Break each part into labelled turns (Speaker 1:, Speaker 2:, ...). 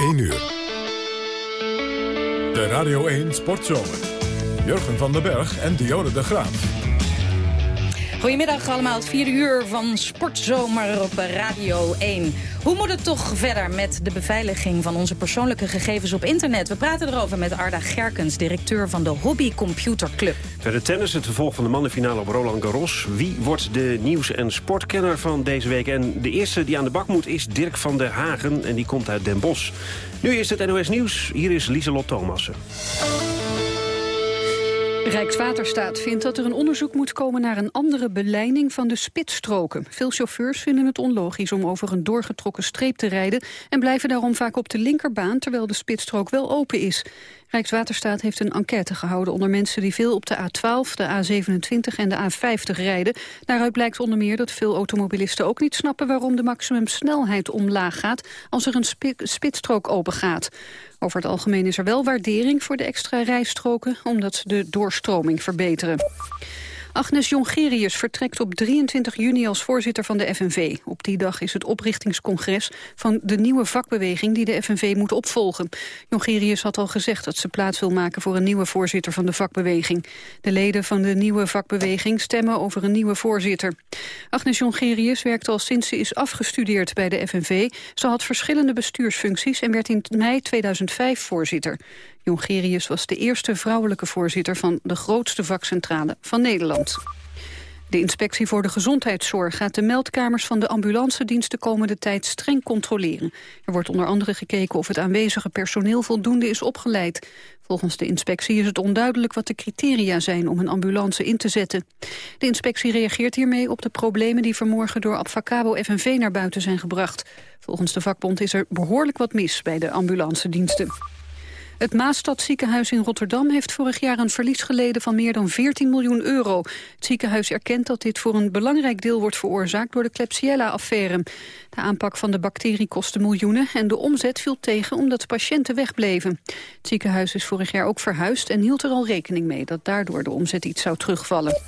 Speaker 1: 1 uur. De Radio 1 Sportzomer. Jurgen van den Berg en Dionne de Graaf.
Speaker 2: Goedemiddag allemaal, het vierde uur van Sportzomer op Radio 1. Hoe moet het toch verder met de beveiliging van onze persoonlijke gegevens op internet? We praten erover met Arda Gerkens, directeur van de Hobby Computer Club.
Speaker 3: Verder tennis, het vervolg van de mannenfinale op Roland Garros. Wie wordt de nieuws- en sportkenner van deze week? En de eerste die aan de bak moet is Dirk van der Hagen en die komt uit Den Bosch. Nu is het NOS Nieuws, hier is Lieselot Thomassen.
Speaker 4: Rijkswaterstaat vindt dat er een onderzoek moet komen naar een andere beleiding van de spitsstroken. Veel chauffeurs vinden het onlogisch om over een doorgetrokken streep te rijden en blijven daarom vaak op de linkerbaan terwijl de spitsstrook wel open is. Rijkswaterstaat heeft een enquête gehouden onder mensen die veel op de A12, de A27 en de A50 rijden. Daaruit blijkt onder meer dat veel automobilisten ook niet snappen waarom de maximumsnelheid omlaag gaat als er een spitsstrook open gaat. Over het algemeen is er wel waardering voor de extra rijstroken omdat ze de doorstroming verbeteren. Agnes Jongerius vertrekt op 23 juni als voorzitter van de FNV. Op die dag is het oprichtingscongres van de nieuwe vakbeweging die de FNV moet opvolgen. Jongerius had al gezegd dat ze plaats wil maken voor een nieuwe voorzitter van de vakbeweging. De leden van de nieuwe vakbeweging stemmen over een nieuwe voorzitter. Agnes Jongerius werkt al sinds ze is afgestudeerd bij de FNV. Ze had verschillende bestuursfuncties en werd in mei 2005 voorzitter. Jongerius was de eerste vrouwelijke voorzitter van de grootste vakcentrale van Nederland. De inspectie voor de gezondheidszorg gaat de meldkamers van de ambulancedienst de komende tijd streng controleren. Er wordt onder andere gekeken of het aanwezige personeel voldoende is opgeleid. Volgens de inspectie is het onduidelijk wat de criteria zijn om een ambulance in te zetten. De inspectie reageert hiermee op de problemen die vanmorgen door Abfacabo FNV naar buiten zijn gebracht. Volgens de vakbond is er behoorlijk wat mis bij de ambulancediensten. Het Maastadziekenhuis in Rotterdam heeft vorig jaar een verlies geleden van meer dan 14 miljoen euro. Het ziekenhuis erkent dat dit voor een belangrijk deel wordt veroorzaakt door de Klebsiella-affaire. De aanpak van de bacterie kostte miljoenen en de omzet viel tegen omdat patiënten wegbleven. Het ziekenhuis is vorig jaar ook verhuisd en hield er al rekening mee dat daardoor de omzet iets zou terugvallen.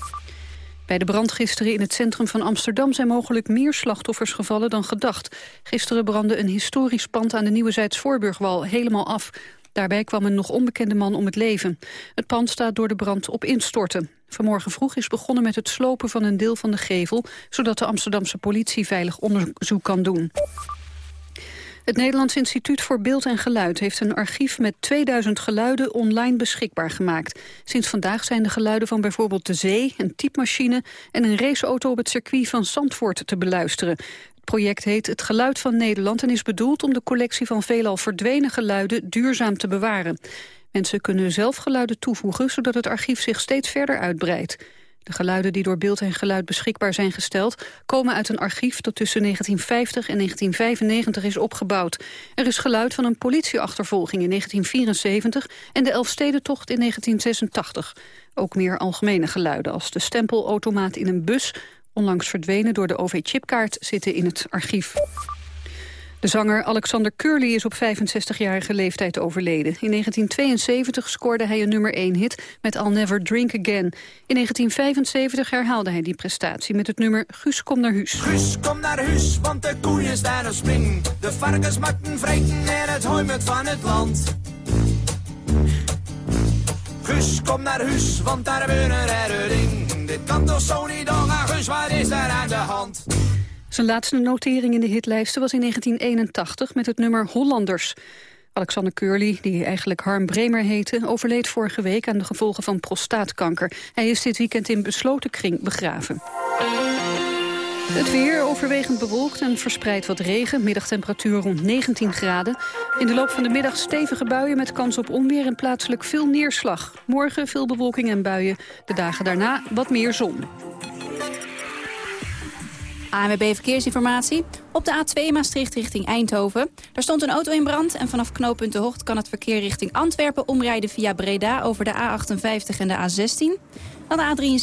Speaker 4: Bij de brand gisteren in het centrum van Amsterdam zijn mogelijk meer slachtoffers gevallen dan gedacht. Gisteren brandde een historisch pand aan de Nieuwe Zijds-Voorburgwal helemaal af. Daarbij kwam een nog onbekende man om het leven. Het pand staat door de brand op instorten. Vanmorgen vroeg is begonnen met het slopen van een deel van de gevel... zodat de Amsterdamse politie veilig onderzoek kan doen. Het Nederlands Instituut voor Beeld en Geluid heeft een archief met 2000 geluiden online beschikbaar gemaakt. Sinds vandaag zijn de geluiden van bijvoorbeeld de zee, een typemachine en een raceauto op het circuit van Zandvoort te beluisteren. Het project heet Het Geluid van Nederland en is bedoeld om de collectie van veelal verdwenen geluiden duurzaam te bewaren. Mensen kunnen zelf geluiden toevoegen, zodat het archief zich steeds verder uitbreidt. De geluiden die door beeld en geluid beschikbaar zijn gesteld... komen uit een archief dat tussen 1950 en 1995 is opgebouwd. Er is geluid van een politieachtervolging in 1974... en de Elfstedentocht in 1986. Ook meer algemene geluiden als de stempelautomaat in een bus onlangs verdwenen door de OV-chipkaart, zitten in het archief. De zanger Alexander Curly is op 65-jarige leeftijd overleden. In 1972 scoorde hij een nummer 1-hit met I'll Never Drink Again. In 1975 herhaalde hij die prestatie met het nummer Guus kom naar huis.
Speaker 5: Guus kom naar huis, want de koeien staan op spring. De varkens maken vreten en het hooi van het land. Guus, kom naar huis, want daar gebeuren er Dit kan toch zo niet is er aan de hand?
Speaker 4: Zijn laatste notering in de hitlijsten was in 1981 met het nummer Hollanders. Alexander Curly, die eigenlijk Harm Bremer heette... overleed vorige week aan de gevolgen van prostaatkanker. Hij is dit weekend in besloten kring begraven. Het weer overwegend bewolkt en verspreid wat regen. Middagtemperatuur rond 19 graden. In de loop van de middag stevige buien met kans op onweer... en plaatselijk veel neerslag. Morgen veel bewolking en buien. De dagen daarna wat meer zon.
Speaker 6: ANWB Verkeersinformatie. Op de A2 Maastricht richting Eindhoven. Daar stond een auto in brand en vanaf knooppunt De Hocht... kan het verkeer richting Antwerpen omrijden via Breda... over de A58 en de A16. Dan de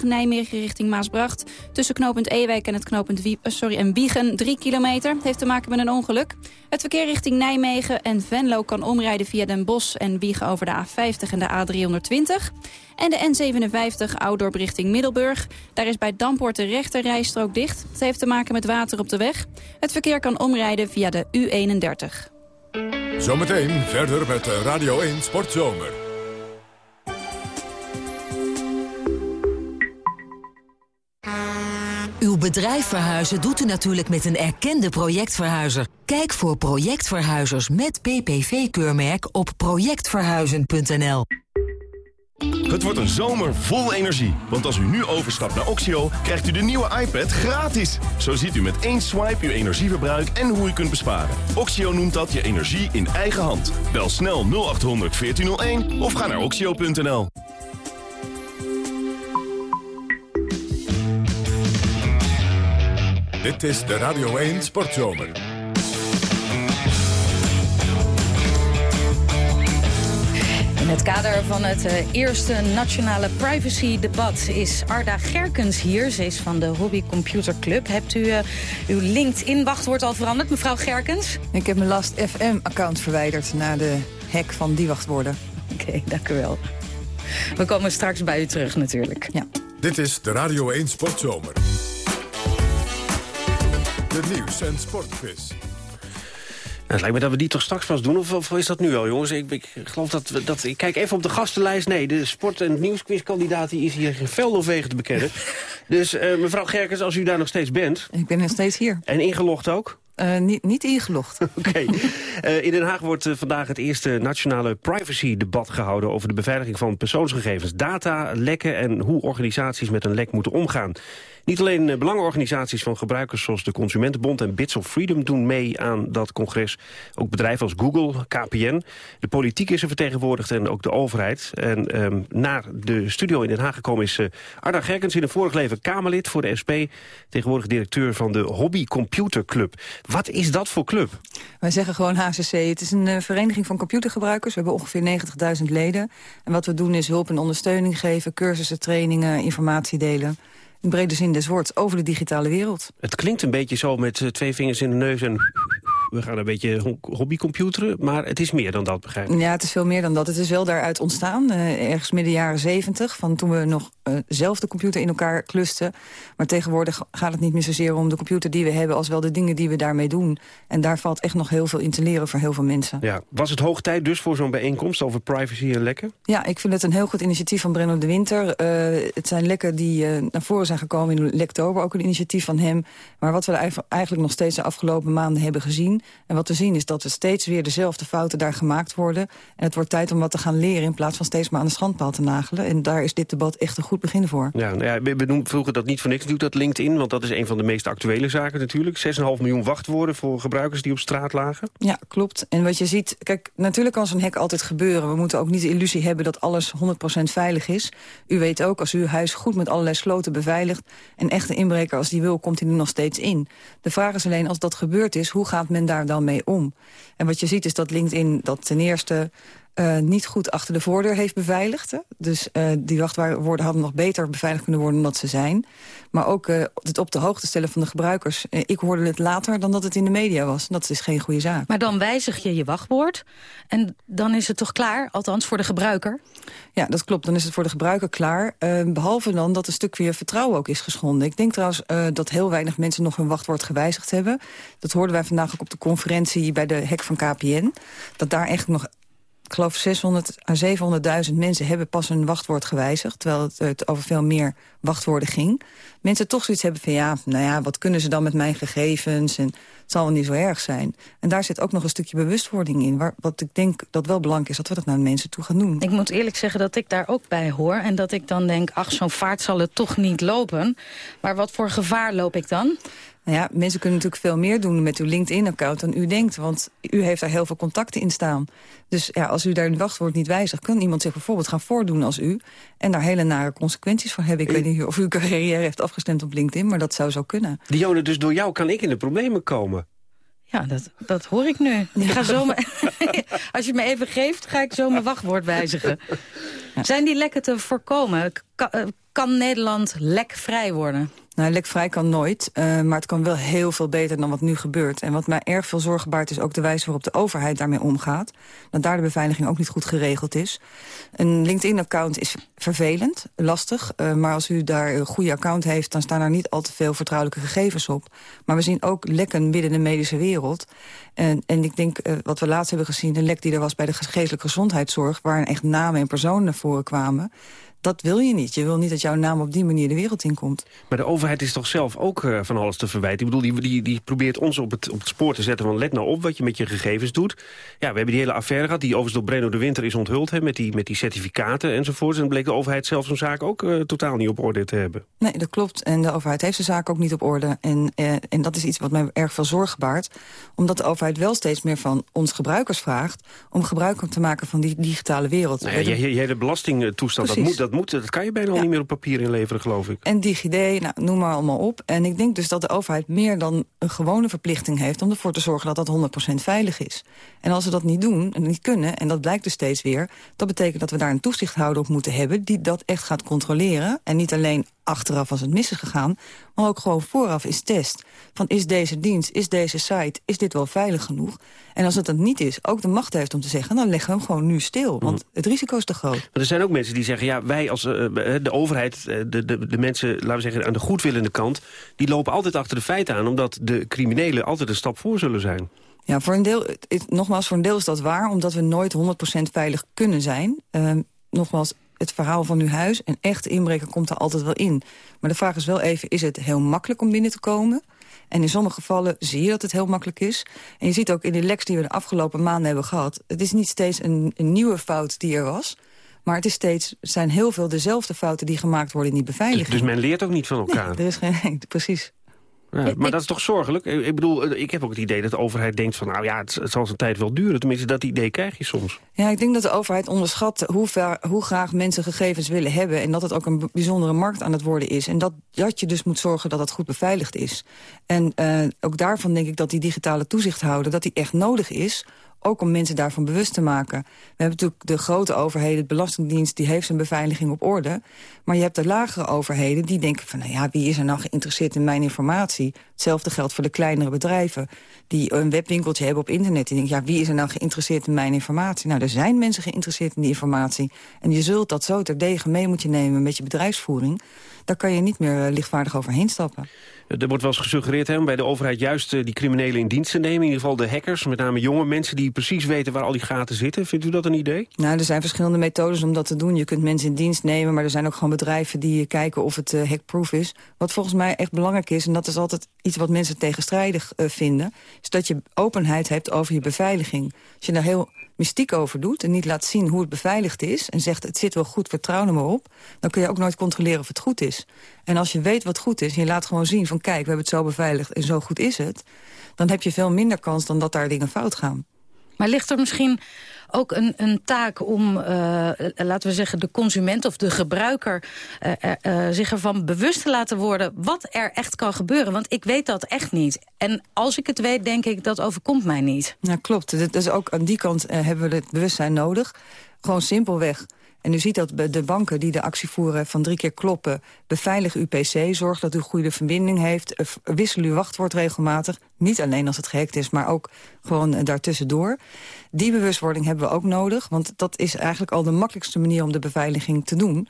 Speaker 6: A73 Nijmegen richting Maasbracht. Tussen knooppunt Ewijk en het knooppunt eh, sorry, en Wiegen 3 kilometer. heeft te maken met een ongeluk. Het verkeer richting Nijmegen en Venlo kan omrijden via Den Bosch en Wiegen over de A50 en de A320. En de N57 Oudorp richting Middelburg. Daar is bij Dampoort de rechter rijstrook dicht. Het heeft te maken met water op de weg. Het verkeer kan omrijden via de U31.
Speaker 1: Zometeen verder met Radio 1 Sportzomer.
Speaker 7: Uw bedrijf verhuizen doet u natuurlijk met een erkende projectverhuizer. Kijk voor projectverhuizers met PPV-keurmerk op projectverhuizen.nl.
Speaker 8: Het wordt een zomer vol energie. Want als u nu overstapt naar Oxio, krijgt u de nieuwe iPad gratis. Zo ziet u met één swipe uw energieverbruik en hoe u kunt besparen. Oxio noemt dat je energie in eigen hand. Bel snel 0800 1401 of ga naar oxio.nl.
Speaker 1: Dit is de Radio 1 Sportzomer.
Speaker 2: In het kader van het eh, eerste nationale privacy-debat is Arda Gerkens hier. Ze is van de Hobby Computer Club. Hebt u uh, uw LinkedIn-wachtwoord al veranderd, mevrouw Gerkens?
Speaker 9: Ik heb mijn Last FM-account verwijderd na de hack van die wachtwoorden.
Speaker 2: Oké, dank u wel. We komen straks bij u terug natuurlijk.
Speaker 9: Ja.
Speaker 1: Dit is de Radio 1 Sportzomer. De nieuws- en sportquiz.
Speaker 3: Nou, het lijkt me dat we die toch straks pas doen, of, of is dat nu al, jongens? Ik, ik geloof dat, we, dat... Ik kijk even op de gastenlijst. Nee, de sport- en nieuwsquizkandidaat die is hier geen vel of wegen te bekennen. dus uh, mevrouw Gerkens, als u daar nog steeds bent...
Speaker 9: Ik ben nog steeds hier.
Speaker 3: En ingelogd ook?
Speaker 9: Uh, niet, niet ingelogd.
Speaker 3: Oké. Okay. Uh, in Den Haag wordt uh, vandaag het eerste nationale privacy-debat gehouden... over de beveiliging van persoonsgegevens, data, lekken... en hoe organisaties met een lek moeten omgaan. Niet alleen belangenorganisaties van gebruikers zoals de Consumentenbond en Bits of Freedom doen mee aan dat congres. Ook bedrijven als Google, KPN. De politiek is er vertegenwoordigd en ook de overheid. En um, naar de studio in Den Haag gekomen is uh, Arda Gerkens in een vorig leven Kamerlid voor de SP. Tegenwoordig directeur van de Hobby Computer Club. Wat is dat voor club?
Speaker 9: Wij zeggen gewoon HCC. Het is een uh, vereniging van computergebruikers. We hebben ongeveer 90.000 leden. En wat we doen is hulp en ondersteuning geven, cursussen, trainingen, informatie delen in brede zin des woords, over de digitale wereld.
Speaker 3: Het klinkt een beetje zo met uh, twee vingers in de neus en we gaan een beetje hobbycomputeren, maar het is meer dan dat, begrijp ik.
Speaker 9: Ja, het is veel meer dan dat. Het is wel daaruit ontstaan, uh, ergens midden jaren zeventig... van toen we nog uh, zelf de computer in elkaar klusten. Maar tegenwoordig gaat het niet meer zozeer om de computer die we hebben... als wel de dingen die we daarmee doen. En daar valt echt nog heel veel in te leren voor heel veel mensen.
Speaker 3: Ja. Was het hoog tijd dus voor zo'n bijeenkomst over privacy en lekken?
Speaker 9: Ja, ik vind het een heel goed initiatief van Brenno de Winter. Uh, het zijn lekken die naar voren zijn gekomen in Lektober, ook een initiatief van hem. Maar wat we eigenlijk nog steeds de afgelopen maanden hebben gezien... en wat we zien is dat er steeds weer dezelfde fouten daar gemaakt worden. En het wordt tijd om wat te gaan leren in plaats van steeds maar aan de schandpaal te nagelen. En daar is dit debat echt een goed begin voor.
Speaker 3: Ja, nou ja we vroegen dat niet voor niks natuurlijk, dat LinkedIn. Want dat is een van de meest actuele zaken natuurlijk. 6,5 miljoen wachtwoorden voor gebruikers die op straat lagen.
Speaker 9: Ja, klopt. En wat je ziet, kijk, natuurlijk kan zo'n hack altijd gebeuren. We moeten ook niet de illusie hebben dat alles 100% veilig is. U weet ook, als u uw huis goed met allerlei sloten beveiligt... een echte inbreker, als die wil, komt hij er nog steeds in. De vraag is alleen, als dat gebeurd is, hoe gaat men daar dan mee om? En wat je ziet is dat LinkedIn dat ten eerste uh, niet goed achter de voordeur heeft beveiligd. Hè? Dus uh, die wachtwoorden hadden nog beter beveiligd kunnen worden dan dat ze zijn. Maar ook uh, het op de hoogte stellen van de gebruikers. ik hoorde het later dan dat het in de media was. Dat is geen goede zaak.
Speaker 2: Maar dan wijzig je je wachtwoord en dan is het toch klaar? Althans voor de gebruiker?
Speaker 9: Ja, dat klopt. Dan is het voor de gebruiker klaar. behalve dan dat een stuk weer vertrouwen ook is geschonden. Ik denk trouwens dat heel weinig mensen nog hun wachtwoord gewijzigd hebben. Dat hoorden wij vandaag ook op de conferentie bij de hack van KPN. Dat daar echt nog ik geloof 600 à 700.000 mensen hebben pas een wachtwoord gewijzigd... terwijl het, het, over veel meer wachtwoorden ging. Mensen toch zoiets hebben van ja, nou ja, wat kunnen ze dan met mijn gegevens... en het zal wel niet zo erg zijn. En daar zit ook nog een stukje bewustwording in. Waar, wat ik denk dat wel belangrijk is, dat we dat naar de mensen toe gaan doen.
Speaker 2: Ik moet eerlijk zeggen dat ik daar ook bij hoor. En dat ik dan denk, ach, zo'n vaart zal het toch niet lopen. Maar wat voor gevaar loop ik dan?
Speaker 9: Nou ja, mensen kunnen natuurlijk veel meer doen met uw LinkedIn-account dan u denkt. Want u heeft daar heel veel contacten in staan. Dus ja, als u daar een wachtwoord niet wijzigt... kan iemand zich bijvoorbeeld gaan voordoen als u... en daar hele nare consequenties voor hebben. Ik weet niet of uw carrière heeft afgestemd op LinkedIn... maar dat zou zo kunnen.
Speaker 3: Dionne, dus door jou kan ik in de problemen komen?
Speaker 2: Ja, dat, dat hoor ik nu. Ik ga zo als je me even geeft, ga ik zo mijn wachtwoord wijzigen. Zijn die lekken te voorkomen? Kan, kan Nederland lekvrij worden?
Speaker 9: Nou, lekvrij kan nooit, uh, maar het kan wel heel veel beter dan wat nu gebeurt. En wat mij erg veel zorgen baart is ook de wijze waarop de overheid daarmee omgaat. Dat daar de beveiliging ook niet goed geregeld is. Een LinkedIn-account is vervelend, lastig. Uh, maar als u daar een goede account heeft, dan staan er niet al te veel vertrouwelijke gegevens op. Maar we zien ook lekken binnen de medische wereld. En, en ik denk, uh, wat we laatst hebben gezien, een lek die er was bij de geestelijke gezondheidszorg... waar echt namen en personen naar voren kwamen dat wil je niet. Je wil niet dat jouw naam op die manier de wereld in komt.
Speaker 3: Maar de overheid is toch zelf ook uh, van alles te verwijten? Ik bedoel, die, die, die probeert ons op het, op het spoor te zetten van let nou op wat je met je gegevens doet. Ja, we hebben die hele affaire gehad, die overigens door Breno de Winter is onthuld... Hè, met, die, met die certificaten enzovoort. En dan bleek de overheid zelf zo'n zaak ook uh, totaal niet op orde te hebben.
Speaker 9: Nee, dat klopt. En de overheid heeft zijn zaak ook niet op orde. En, uh, en dat is iets wat mij erg veel zorg baart. Omdat de overheid wel steeds meer van ons gebruikers vraagt... om gebruik te maken van die digitale wereld.
Speaker 3: Nou ja, je, je hele belastingtoestand, dat moet, dat moet, dat kan je bijna al niet meer op papier inleveren, geloof ik.
Speaker 9: En DigiD, nou, noem maar allemaal op. En ik denk dus dat de overheid meer dan een gewone verplichting heeft... om ervoor te zorgen dat dat 100% veilig is. En als ze dat niet doen en niet kunnen, en dat blijkt dus steeds weer... dat betekent dat we daar een toezichthouder op moeten hebben... die dat echt gaat controleren. En niet alleen achteraf als het mis is gegaan... maar ook gewoon vooraf is test. Van is deze dienst, is deze site, is dit wel veilig genoeg? En als het dat niet is, ook de macht heeft om te zeggen... dan leggen we hem gewoon nu stil, want mhm. het risico is te groot. Maar
Speaker 3: er zijn ook mensen die zeggen... ja, wij als uh, de overheid, de, de, de mensen, laten we zeggen... aan de goedwillende kant, die lopen altijd achter de feiten aan... omdat de criminelen altijd een stap voor zullen zijn.
Speaker 9: Ja, voor een deel, nogmaals, voor een deel is dat waar... omdat we nooit 100% veilig kunnen zijn. Uh, nogmaals, het verhaal van uw huis. En echt inbreken komt er altijd wel in. Maar de vraag is wel even, is het heel makkelijk om binnen te komen? En in sommige gevallen zie je dat het heel makkelijk is. En je ziet ook in de leks die we de afgelopen maanden hebben gehad... het is niet steeds een, een nieuwe fout die er was... Maar het, is steeds, zijn heel veel dezelfde fouten die gemaakt worden in die beveiliging.
Speaker 3: Dus, men leert ook niet van elkaar?
Speaker 9: Nee, er is geen, precies.
Speaker 3: Ja, maar dat is toch zorgelijk? Ik bedoel, eh, ik heb ook het idee dat de overheid denkt van... nou ja, het, het zal zijn tijd wel duren. Tenminste, dat idee krijg je soms.
Speaker 9: Ja, ik denk dat de overheid onderschat hoe, ver, hoe graag mensen gegevens willen hebben... en dat het ook een bijzondere markt aan het worden is. En dat, dat je dus moet zorgen dat het goed beveiligd is. En uh, ook daarvan denk ik dat die digitale toezichthouder... dat die echt nodig is ook om mensen daarvan bewust te maken. We hebben natuurlijk de grote overheden, de Belastingdienst... die heeft zijn beveiliging op orde. Maar je hebt de lagere overheden die denken van... nou ja, wie is er nou geïnteresseerd in mijn informatie? Hetzelfde geldt voor de kleinere bedrijven... die een webwinkeltje hebben op internet. Die denken, ja, wie is er nou geïnteresseerd in mijn informatie? Nou, er zijn mensen geïnteresseerd in die informatie. En je zult dat zo terdege mee moeten nemen met je bedrijfsvoering. Daar kan je niet meer eh, lichtvaardig overheen stappen.
Speaker 3: Er wordt wel eens gesuggereerd om bij de overheid juist eh, die criminelen in dienst te nemen. In ieder geval de hackers, met name jonge mensen die precies weten waar al die gaten zitten. Vindt u dat een idee?
Speaker 9: Nou, er zijn verschillende methodes om dat te doen. Je kunt mensen in dienst nemen, maar er zijn ook gewoon bedrijven die kijken of het hackproof is. Wat volgens mij echt belangrijk is, en dat is altijd iets wat mensen tegenstrijdig vinden, is dat je openheid hebt over je beveiliging. Als je daar heel mystiek over doet... en niet laat zien hoe het beveiligd is... en zegt het zit wel goed, vertrouw er maar op... dan kun je ook nooit controleren of het goed is. En als je weet wat goed is en je laat gewoon zien van... kijk, we hebben het zo beveiligd en zo goed is het... dan heb je veel minder kans dan dat daar dingen fout gaan.
Speaker 2: Maar ligt er misschien ook een, een taak om, uh, laten we zeggen, de consument of de gebruiker uh, uh, zich ervan bewust te laten worden wat er echt kan gebeuren. Want ik weet dat echt niet. En als ik het weet, denk ik, dat overkomt mij niet.
Speaker 9: Ja, klopt. Dus ook aan die kant hebben we het bewustzijn nodig. Gewoon simpelweg en u ziet dat de banken die de actie voeren van drie keer kloppen... beveilig uw pc, zorg dat u goede verbinding heeft... Eh, wissel uw wachtwoord regelmatig. Niet alleen als het gehackt is, maar ook gewoon eh, daartussendoor. Die bewustwording hebben we ook nodig. Want dat is eigenlijk al de makkelijkste manier om de beveiliging te doen.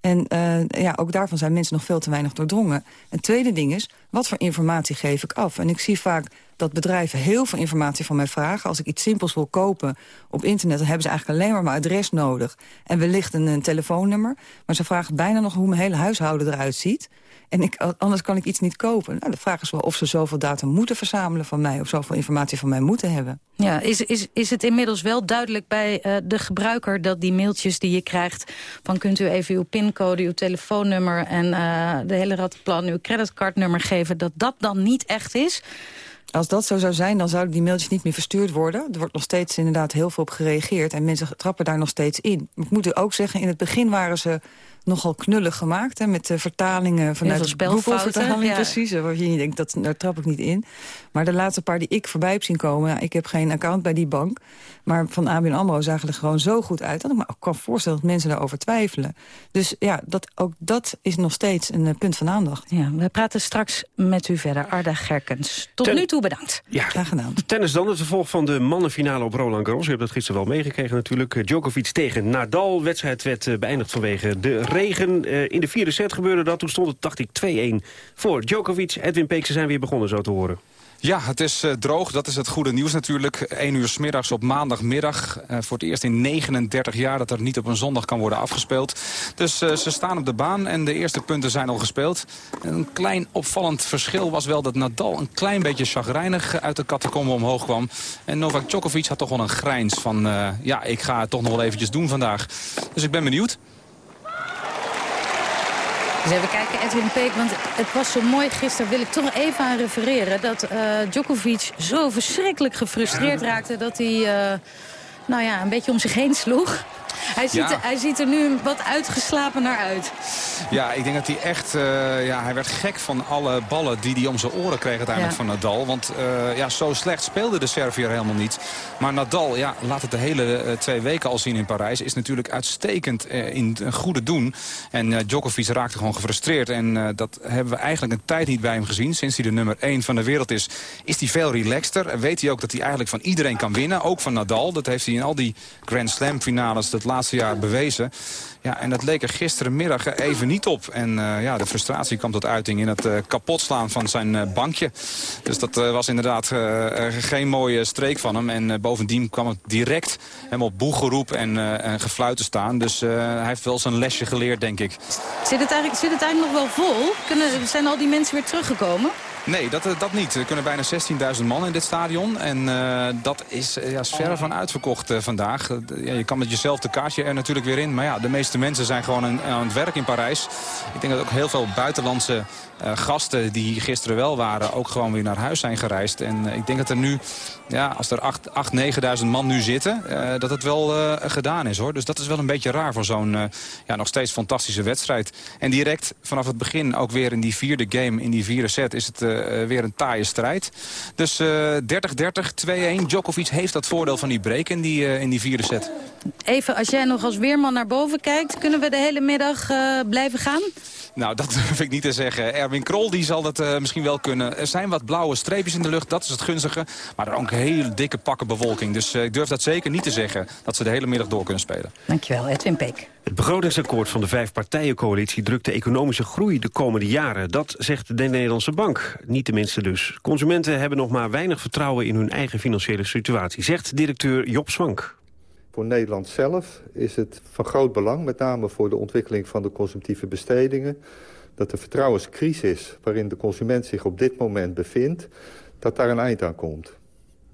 Speaker 9: En uh, ja, ook daarvan zijn mensen nog veel te weinig doordrongen. Een tweede ding is, wat voor informatie geef ik af? En ik zie vaak dat bedrijven heel veel informatie van mij vragen. Als ik iets simpels wil kopen op internet... dan hebben ze eigenlijk alleen maar mijn adres nodig. En wellicht een, een telefoonnummer. Maar ze vragen bijna nog hoe mijn hele huishouden eruit ziet. En ik, anders kan ik iets niet kopen. Nou, de vraag is wel of ze zoveel data moeten verzamelen van mij... of zoveel informatie van mij moeten hebben.
Speaker 2: Ja, is, is, is het inmiddels wel duidelijk bij uh, de gebruiker... dat die mailtjes die je krijgt... van kunt u even uw pincode, uw telefoonnummer... en uh, de hele rattenplan, uw creditcardnummer geven... dat dat dan niet echt is...
Speaker 9: Als dat zo zou zijn, dan zouden die mailtjes niet meer verstuurd worden. Er wordt nog steeds inderdaad heel veel op gereageerd... en mensen trappen daar nog steeds in. Ik moet u ook zeggen, in het begin waren ze nogal knullig gemaakt. Hè, met de vertalingen vanuit de Google-vertaling ja. precies. Waar je niet denkt, dat, daar trap ik niet in. Maar de laatste paar die ik voorbij heb zien komen... Ik heb geen account bij die bank. Maar van ABN AMRO zagen er gewoon zo goed uit... dat ik me ook kan voorstellen dat mensen daarover twijfelen. Dus ja, dat, ook dat is nog steeds een eh, punt van aandacht.
Speaker 2: Ja, we praten straks met u verder. Arda Gerkens. Tot nu toe bedankt.
Speaker 3: Ja,
Speaker 9: graag gedaan.
Speaker 3: Tennis dan, het vervolg van de mannenfinale op Roland Garros. U hebt dat gisteren wel meegekregen natuurlijk. Djokovic tegen Nadal. Wedstrijd werd eh, beëindigd vanwege de Eh, in de vierde set gebeurde dat. Toen stond het, dacht ik, 2-1 voor Djokovic. Edwin Peek, zijn weer begonnen, zo te horen.
Speaker 10: Ja, het is uh, droog. Dat is het goede nieuws natuurlijk. 1 uur s middags op maandagmiddag. Uh, voor het eerst in 39 jaar dat er niet op een zondag kan worden afgespeeld. Dus ze staan op de baan en de eerste punten zijn al gespeeld. Een klein opvallend verschil was wel dat Nadal een klein beetje chagrijnig uit de catacombe omhoog kwam. En Novak Djokovic had toch wel een grijns van... ja, ik ga het toch nog wel eventjes doen vandaag. Dus ik ben benieuwd.
Speaker 2: Dus even kijken, Edwin Peek, want het was zo mooi gisteren. Wil ik toch even aan refereren dat uh, Djokovic zo verschrikkelijk gefrustreerd raakte... dat hij uh, nou ja, een beetje om zich heen sloeg. Hij ziet, er, hij ziet er nu wat uitgeslapen naar uit.
Speaker 10: Ja, ik denk dat hij echt... Uh, ja, hij werd gek van alle ballen die hij om zijn oren kreeg uiteindelijk van Nadal. Want uh, ja, zo slecht speelde de Servier helemaal niet. Maar Nadal, ja, laat het de hele uh, twee weken al zien in Parijs... is natuurlijk uitstekend in een goede doen. En Djokovic raakte gewoon gefrustreerd. En dat hebben we eigenlijk een tijd niet bij hem gezien. Sinds hij de nummer 1 van de wereld is, is hij veel relaxter. Weet hij ook dat hij eigenlijk van iedereen kan winnen. Ook van Nadal. Dat heeft hij in al die Grand Slam finales dat laatste jaar bewezen. Ja, en dat leek er gisterenmiddag even niet op. En uh, ja, de frustratie kwam tot uiting in het uh, kapotslaan van zijn uh, bankje. Dus dat was inderdaad geen mooie streek van hem. En bovendien kwam het direct hem op boegeroep en, en gefluit te staan. Dus hij heeft wel zijn lesje geleerd, denk ik.
Speaker 2: Zit het eigenlijk, zit het eigenlijk nog wel vol? Kunnen, zijn al die mensen weer teruggekomen?
Speaker 10: Nee, dat, dat niet. Er kunnen bijna 16.000 man in dit stadion. En uh, dat is, ja, is verre van uitverkocht vandaag. ja, je kan met jezelf de kaartje er natuurlijk weer in. Maar ja, de meeste mensen zijn gewoon aan, aan het werk in Parijs. Ik denk dat ook heel veel buitenlandse uh, gasten die gisteren wel waren... ook gewoon weer naar huis zijn gereisd. En ik denk dat er nu, ja, als er 8.000, 9.000 man nu zitten... dat het wel gedaan is, hoor. Dus dat is wel een beetje raar voor zo'n ja, nog steeds fantastische wedstrijd. En direct vanaf het begin ook weer in die vierde game, in die vierde set... is het weer een taaie strijd. Dus 30-30, uh, 2-1. Djokovic heeft dat voordeel van die break in die, in die vierde set.
Speaker 2: Even, als jij nog als weerman naar boven kijkt... kunnen we de hele middag blijven gaan?
Speaker 10: Nou, dat durf ik niet te zeggen. Erwin Krol die zal dat uh, misschien wel kunnen. Er zijn wat blauwe streepjes in de lucht, dat is het gunstige. Maar er ook hele dikke pakken bewolking. Dus uh, ik durf dat zeker niet te zeggen dat ze de hele middag door kunnen spelen.
Speaker 2: Dankjewel, Edwin Peek.
Speaker 3: Het begrotingsakkoord van de vijfpartijencoalitie drukt de economische groei de komende jaren. Dat zegt de Nederlandse Bank. Niet tenminste dus. Consumenten hebben nog maar weinig vertrouwen in hun eigen financiële situatie, zegt directeur Job Swank.
Speaker 11: Voor Nederland zelf is het van groot belang, met name voor de ontwikkeling van de consumptieve bestedingen, dat de vertrouwenscrisis waarin de consument zich op dit moment bevindt, dat daar een eind aan komt.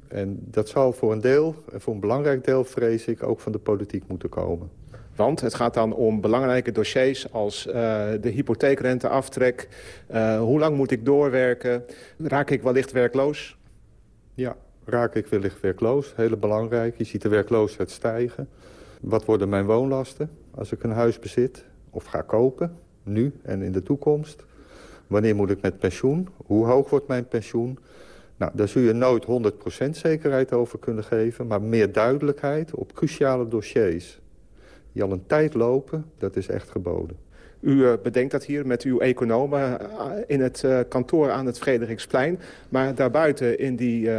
Speaker 11: En dat zal voor een deel, en voor een belangrijk deel vrees ik, ook van de politiek moeten komen.
Speaker 12: Want het gaat dan om belangrijke dossiers als uh, de hypotheekrenteaftrek. Uh, hoe lang moet ik doorwerken? Raak ik wellicht werkloos?
Speaker 11: Ja, raak ik wellicht werkloos. Hele belangrijk. Je ziet de werkloosheid stijgen. Wat worden mijn woonlasten als ik een huis bezit of ga kopen? Nu en in de toekomst. Wanneer moet ik met pensioen? Hoe hoog wordt mijn pensioen? Nou, daar zul je nooit 100% zekerheid over kunnen geven... maar meer duidelijkheid op cruciale dossiers die al een tijd lopen, dat is echt geboden.
Speaker 12: U eh, bedenkt dat hier met uw economen eh, in het uh, kantoor aan het Frederiksplein. Maar daarbuiten in die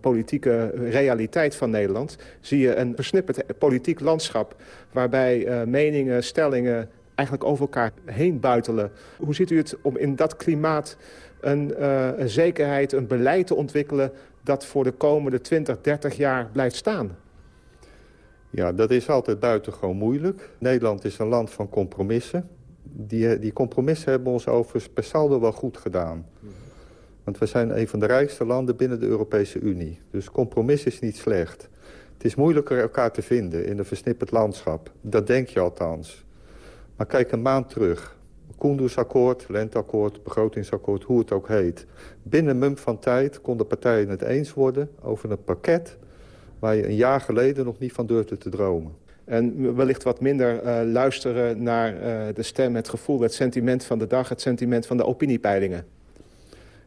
Speaker 12: politieke realiteit van Nederland... zie je een versnipperd politiek landschap... waarbij meningen, stellingen eigenlijk over elkaar heen buitelen. Hoe ziet u het om in dat klimaat een, een zekerheid, een beleid te ontwikkelen... dat voor de komende 20, 30 jaar blijft staan?
Speaker 11: Ja, dat is altijd buitengewoon moeilijk. Nederland is een land van compromissen. Die, die compromissen hebben ons overigens per saldo wel goed gedaan. Want we zijn een van de rijkste landen binnen de Europese Unie. Dus compromis is niet slecht. Het is moeilijker elkaar te vinden in een versnipperd landschap. Dat denk je althans. Maar kijk een maand terug. Koendersakkoord, lenteakkoord, begrotingsakkoord, hoe het ook heet. Binnen een mum van tijd konden partijen het eens worden over een pakket waar je een jaar geleden nog niet van durfde te dromen.
Speaker 12: En wellicht wat minder uh, luisteren naar uh, de stem, het gevoel, het sentiment van de dag... het sentiment van de opiniepeilingen.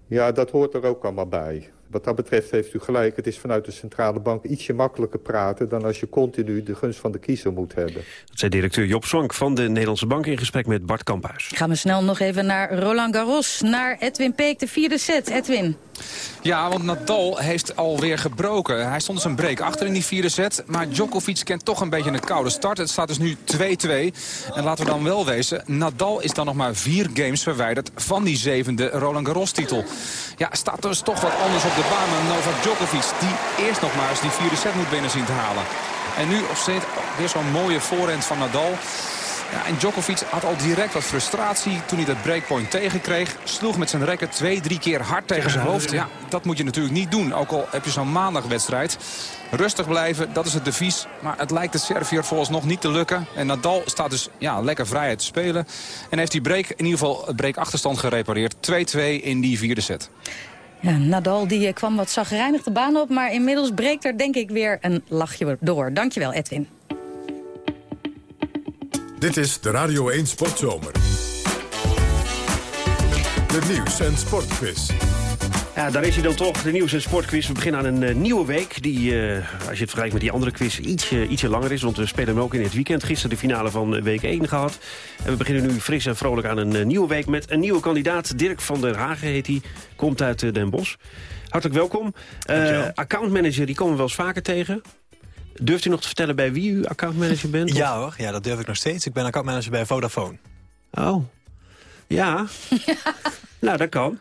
Speaker 11: Ja, dat hoort er ook allemaal bij. Wat dat betreft heeft u gelijk. Het is vanuit de centrale bank ietsje makkelijker praten... dan als je continu de gunst van de kiezer moet hebben.
Speaker 3: Dat zei directeur Job Swank van de Nederlandse Bank... in gesprek met Bart Kamphuis.
Speaker 2: Gaan we snel nog even naar Roland Garros, naar Edwin Peek, de vierde set. Edwin.
Speaker 10: Ja, want Nadal heeft alweer gebroken. Hij stond dus een break achter in die vierde set. Maar Djokovic kent toch een beetje een koude start. Het staat dus nu 2-2. En laten we dan wel wezen, Nadal is dan nog maar vier games verwijderd... van die zevende Roland Garros-titel. Ja, staat dus toch wat anders op de baan dan Novak Djokovic... die eerst nog maar eens die vierde set moet binnen zien te halen. En nu op steeds weer zo'n mooie voorhand van Nadal. Ja, en Djokovic had al direct wat frustratie toen hij dat breakpoint tegenkreeg. Sloeg met zijn racket twee, drie keer hard tegen zijn hoofd. Ja, dat moet je natuurlijk niet doen, ook al heb je zo'n maandagwedstrijd. Rustig blijven, dat is het devies. Maar het lijkt de Servier nog niet te lukken. En Nadal staat dus ja, lekker vrijheid te spelen. En heeft die break, in ieder geval het breakachterstand gerepareerd. 2-2 in die vierde set.
Speaker 2: Ja, Nadal die eh, kwam wat zagrijnig de baan op, maar inmiddels breekt er denk ik weer een lachje door. Dankjewel Edwin.
Speaker 1: Dit is de Radio 1 Sportzomer. De nieuws- en sportquiz.
Speaker 3: Ja, daar is hij dan toch, de nieuws- en sportquiz. We beginnen aan een uh, nieuwe week die, uh, als je het vergelijkt met die andere quiz, ietsje, ietsje langer is. Want we spelen hem ook in het weekend. Gisteren de finale van week 1 gehad. En we beginnen nu fris en vrolijk aan een uh, nieuwe week met een nieuwe kandidaat. Dirk van der Hagen heet hij, komt uit Den Bosch. Hartelijk welkom. accountmanager, die komen we wel eens vaker tegen. Durft u nog te vertellen bij wie u accountmanager bent?
Speaker 13: Ja hoor, ja, dat durf ik nog steeds. Ik ben accountmanager bij Vodafone.
Speaker 3: Oh, ja. nou, dat kan.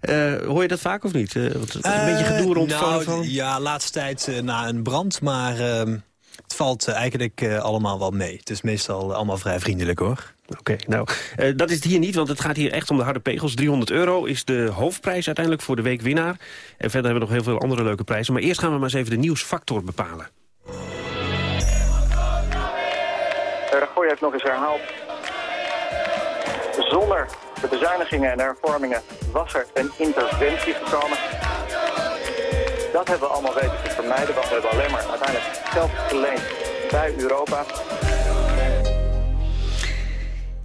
Speaker 3: Uh, hoor je dat vaak of niet? Uh, een uh, beetje gedoe rond
Speaker 13: nou,
Speaker 3: Vodafone?
Speaker 13: Ja, laatste tijd na een brand, maar ehm, het valt eigenlijk allemaal wel mee. Het is meestal allemaal vrij vriendelijk hoor.
Speaker 3: Oké, nou, dat is het hier niet, want het gaat hier echt om de harde pegels. 300 euro is de hoofdprijs uiteindelijk voor de weekwinnaar. En verder hebben we nog heel veel andere leuke prijzen. Maar eerst gaan we maar eens even de nieuwsfactor bepalen.
Speaker 14: Rajoy heeft nog eens herhaald. Zonder de bezuinigingen en hervormingen was er een interventie gekomen. Dat hebben we allemaal weten te vermijden, want we hebben alleen maar uiteindelijk geld geleend bij Europa.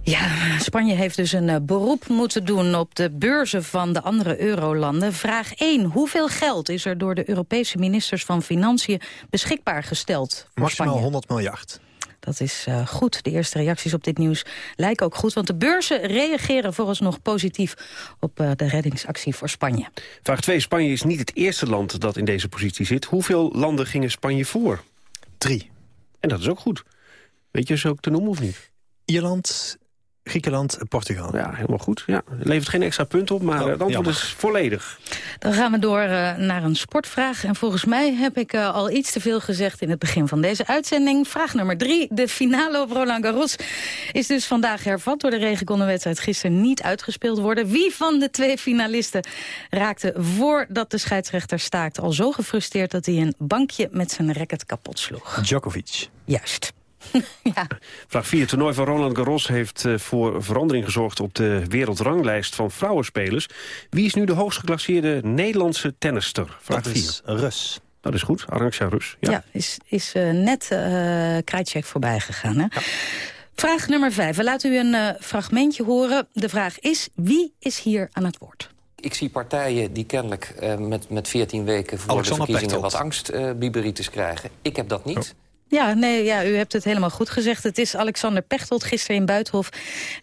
Speaker 2: Ja, Spanje heeft dus een beroep moeten doen op de beurzen van de andere eurolanden. Vraag 1. Hoeveel geld is er door de Europese ministers van Financiën beschikbaar gesteld voor
Speaker 13: Maximaal
Speaker 2: Spanje?
Speaker 13: 100 miljard.
Speaker 2: Dat is uh, goed. De eerste reacties op dit nieuws lijken ook goed. Want de beurzen reageren vooralsnog positief op uh, de reddingsactie voor Spanje.
Speaker 3: Vraag 2. Spanje is niet het eerste land dat in deze positie zit. Hoeveel landen gingen Spanje voor?
Speaker 13: Drie.
Speaker 3: En dat is ook goed. Weet je ze ook te noemen of niet?
Speaker 13: Ierland, Griekenland en Portugal.
Speaker 3: Ja, helemaal goed. Ja, het levert geen extra punt op, maar
Speaker 13: Oh,
Speaker 3: het antwoord is volledig.
Speaker 2: Dan gaan we door uh, naar een sportvraag. En volgens mij heb ik uh, al iets te veel gezegd in het begin van deze uitzending. Vraag nummer drie. De finale op Roland Garros is dus vandaag hervat... door de regen kon de wedstrijd gisteren niet uitgespeeld worden. Wie van de twee finalisten raakte voordat de scheidsrechter staakte... al zo gefrustreerd dat hij een bankje met zijn racket kapot sloeg?
Speaker 13: Djokovic.
Speaker 2: Juist. ja.
Speaker 3: Vraag 4. Het toernooi van Roland Garros heeft uh, voor verandering gezorgd op de wereldranglijst van vrouwenspelers. Wie is nu de hoogst geclasseerde Nederlandse tennister? Vraag
Speaker 13: Dat
Speaker 3: 4.
Speaker 13: is Rus.
Speaker 3: Dat is goed, Arantxa Rus.
Speaker 2: Ja, is, is uh, net uh, Krajcek voorbij gegaan. Hè? Ja. Vraag nummer 5. We laten u een uh, fragmentje horen. De vraag is, wie is hier aan het woord?
Speaker 15: Ik zie partijen die kennelijk uh, met, met 14 weken voor
Speaker 13: Alexander
Speaker 15: de verkiezingen
Speaker 13: Pechtold.
Speaker 15: wat angstbiberitis krijgen. Ik heb dat niet.
Speaker 13: Oh.
Speaker 2: Ja, nee, ja, u hebt het helemaal goed gezegd. Het is Alexander Pechtold. Gisteren in Buitenhof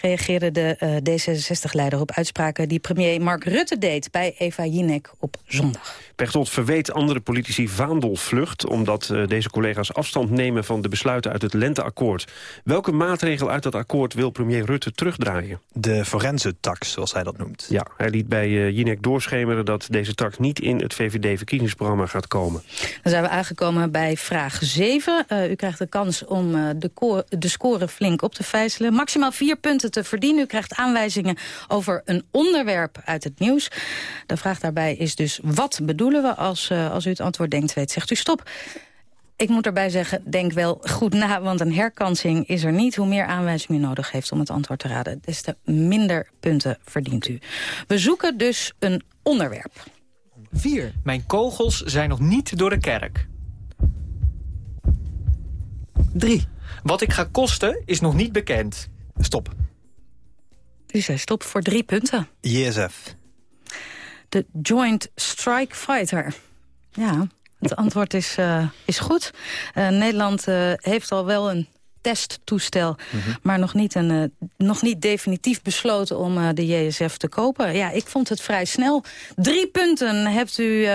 Speaker 2: reageerde de uh, D66-leider op uitspraken... die premier Mark Rutte deed bij Eva Jinek op zondag.
Speaker 3: Pechtold verweet andere politici vaandelvlucht... omdat uh, deze collega's afstand nemen van de besluiten uit het Lenteakkoord. Welke maatregel uit dat akkoord wil premier Rutte terugdraaien?
Speaker 13: De forense-tax, zoals hij dat noemt.
Speaker 3: Ja, hij liet bij uh, Jinek doorschemeren dat deze tax niet in het VVD-verkiezingsprogramma gaat komen.
Speaker 2: Dan zijn we aangekomen bij vraag 7. Uh, u krijgt de kans om uh, de, de score flink op te vijzelen. Maximaal vier punten te verdienen. U krijgt aanwijzingen over een onderwerp uit het nieuws. De vraag daarbij is dus, wat bedoelen we? Als, uh, als u het antwoord denkt, weet, zegt u stop. Ik moet erbij zeggen, denk wel goed na, want een herkansing is er niet. Hoe meer aanwijzingen u nodig heeft om het antwoord te raden, des te minder punten verdient u. We zoeken dus een onderwerp.
Speaker 16: 4. Mijn kogels zijn nog niet door de kerk.
Speaker 17: 3.
Speaker 16: Wat ik ga kosten is nog niet bekend.
Speaker 13: Stop.
Speaker 2: U zei stop voor drie punten.
Speaker 13: JSF.
Speaker 2: De Joint Strike Fighter. Ja, het antwoord is, uh, is goed. Uh, Nederland uh, heeft al wel een testtoestel, mm -hmm. maar nog niet, een, nog niet definitief besloten om de JSF te kopen. Ja, ik vond het vrij snel. Drie punten hebt u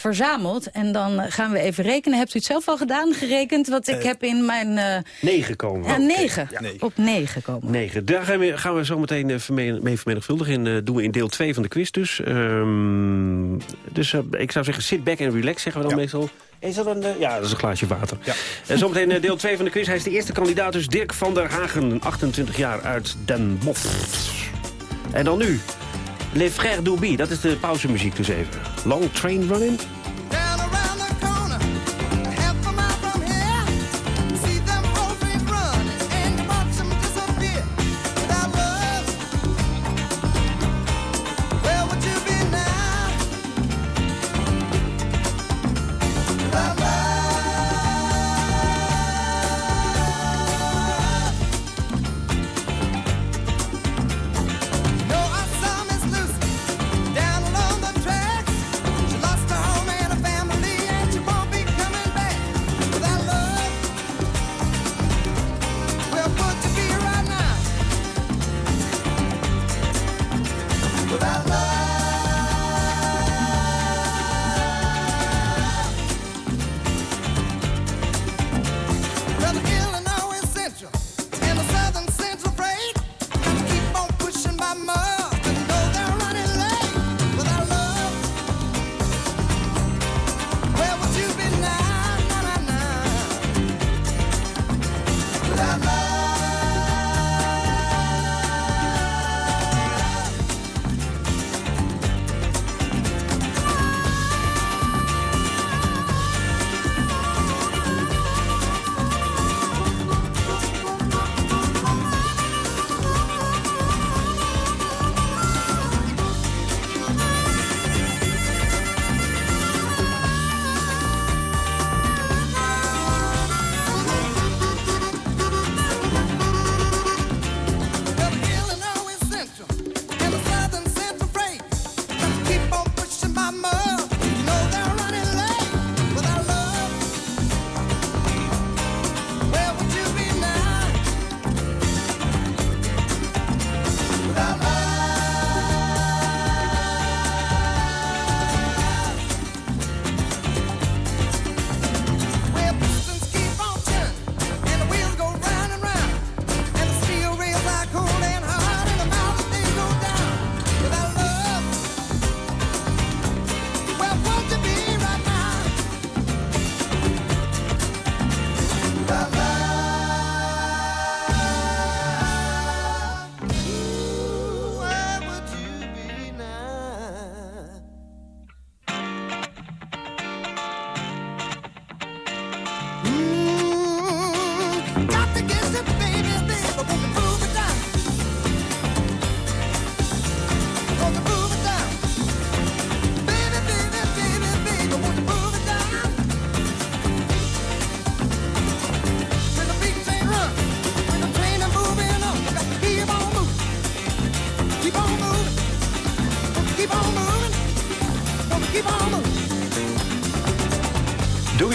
Speaker 2: verzameld. En dan gaan we even rekenen. Hebt u het zelf al gedaan, gerekend? Wat ik uh, heb in mijn... Uh...
Speaker 3: Negen komen.
Speaker 2: Ja, negen. Ja. Op negen komen.
Speaker 3: Negen. Daar gaan we, gaan we zo meteen uh, mee vermenigvuldigen. In, uh, doen we in deel 2 van de quiz dus. Um, dus ik zou zeggen, sit back and relax, zeggen we dan ja. meestal. Is dat een... ja, dat is een glaasje water. Ja. En zometeen deel 2 van de quiz. Hij is de eerste kandidaat, dus Dirk van der Hagen. 28 jaar uit Den Bosch. En dan nu... Les Frères Doubi, dat is de pauzemuziek dus even. Long Train Running.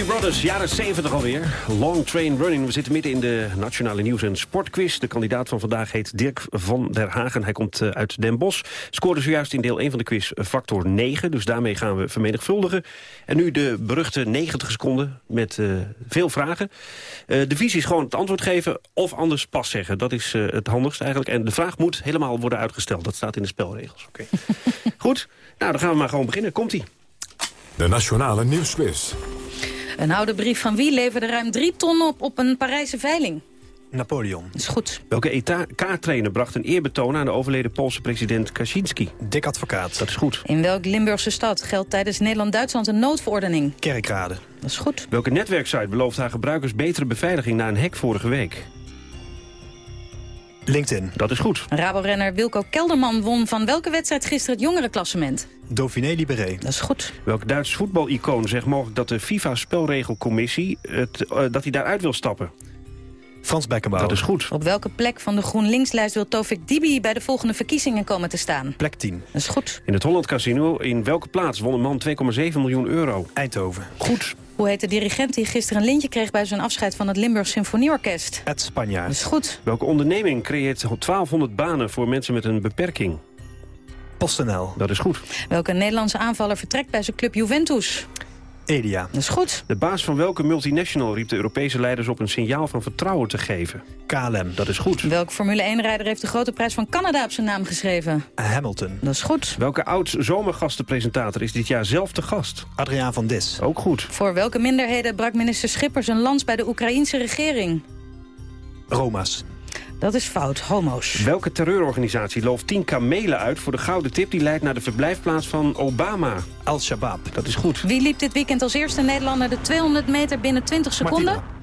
Speaker 3: Brothers, jaren 70 alweer. Long Train Running. We zitten midden in de Nationale Nieuws- en Sportquiz. De kandidaat van vandaag heet Dirk van der Hagen. Hij komt uh, uit Den Bosch. Scoorde zojuist in deel 1 van de quiz factor 9. Dus daarmee gaan we vermenigvuldigen. En nu de beruchte 90 seconden met uh, veel vragen. Uh, de visie is gewoon het antwoord geven of anders pas zeggen. Dat is het handigste eigenlijk. En de vraag moet helemaal worden uitgesteld. Dat staat in de spelregels. Okay. Goed, nou dan gaan we maar gewoon beginnen. Komt-ie.
Speaker 1: De Nationale Nieuwsquiz.
Speaker 2: Een oude brief van wie leverde ruim drie ton op op een Parijse veiling?
Speaker 13: Napoleon.
Speaker 2: Dat is goed.
Speaker 3: Welke EK-trainer bracht een eerbetoon aan de overleden Poolse president Kaczynski?
Speaker 13: Dik advocaat.
Speaker 3: Dat is goed.
Speaker 2: In welk Limburgse stad geldt tijdens Nederland-Duitsland een noodverordening?
Speaker 13: Kerkrade.
Speaker 2: Dat is goed.
Speaker 3: Welke netwerksite belooft haar gebruikers betere beveiliging na een hack vorige week?
Speaker 13: LinkedIn.
Speaker 3: Dat is goed.
Speaker 2: Rabo-renner Wilco Kelderman won van welke wedstrijd gisteren het jongerenklassement?
Speaker 13: Dauphiné Libéré.
Speaker 2: Dat is goed.
Speaker 3: Welk Duits voetbalicoon zegt mogelijk dat de FIFA-spelregelcommissie... Het, uh, dat hij daaruit wil stappen?
Speaker 13: Frans Beckenbauer.
Speaker 3: Dat is goed.
Speaker 2: Op welke plek van de GroenLinks-lijst wil Tovik Dibi bij de volgende verkiezingen komen te staan?
Speaker 13: Plek 10.
Speaker 2: Dat is goed.
Speaker 3: In het Holland Casino, in welke plaats won een man 2,7 miljoen euro?
Speaker 13: Eindhoven.
Speaker 3: Goed.
Speaker 2: Hoe heet de dirigent die gisteren een lintje kreeg bij zijn afscheid van het Limburg Symfonieorkest?
Speaker 13: Het Spanjaard.
Speaker 2: Dat is goed.
Speaker 3: Welke onderneming creëert 1200 banen voor mensen met een beperking?
Speaker 13: PostNL.
Speaker 3: Dat is goed.
Speaker 2: Welke Nederlandse aanvaller vertrekt bij zijn club Juventus?
Speaker 13: Edia.
Speaker 2: Dat is goed.
Speaker 3: De baas van welke multinational riep de Europese leiders op een signaal van vertrouwen te geven?
Speaker 13: KLM.
Speaker 3: Dat is goed.
Speaker 2: Welk Formule 1-rijder heeft de grote prijs van Canada op zijn naam geschreven?
Speaker 13: Hamilton.
Speaker 2: Dat is goed.
Speaker 3: Welke oud-zomergastenpresentator is dit jaar zelf te gast?
Speaker 13: Adriaan van Dis.
Speaker 3: Ook goed.
Speaker 2: Voor welke minderheden brak minister Schippers een lans bij de Oekraïense regering?
Speaker 13: Roma's.
Speaker 2: Dat is fout. Homo's.
Speaker 3: Welke terreurorganisatie looft 10 kamelen uit voor de gouden tip... die leidt naar de verblijfplaats van Obama?
Speaker 13: Al-Shabaab.
Speaker 3: Dat is goed.
Speaker 2: Wie liep dit weekend als eerste Nederlander de 200 meter binnen 20 seconden?
Speaker 13: Martina.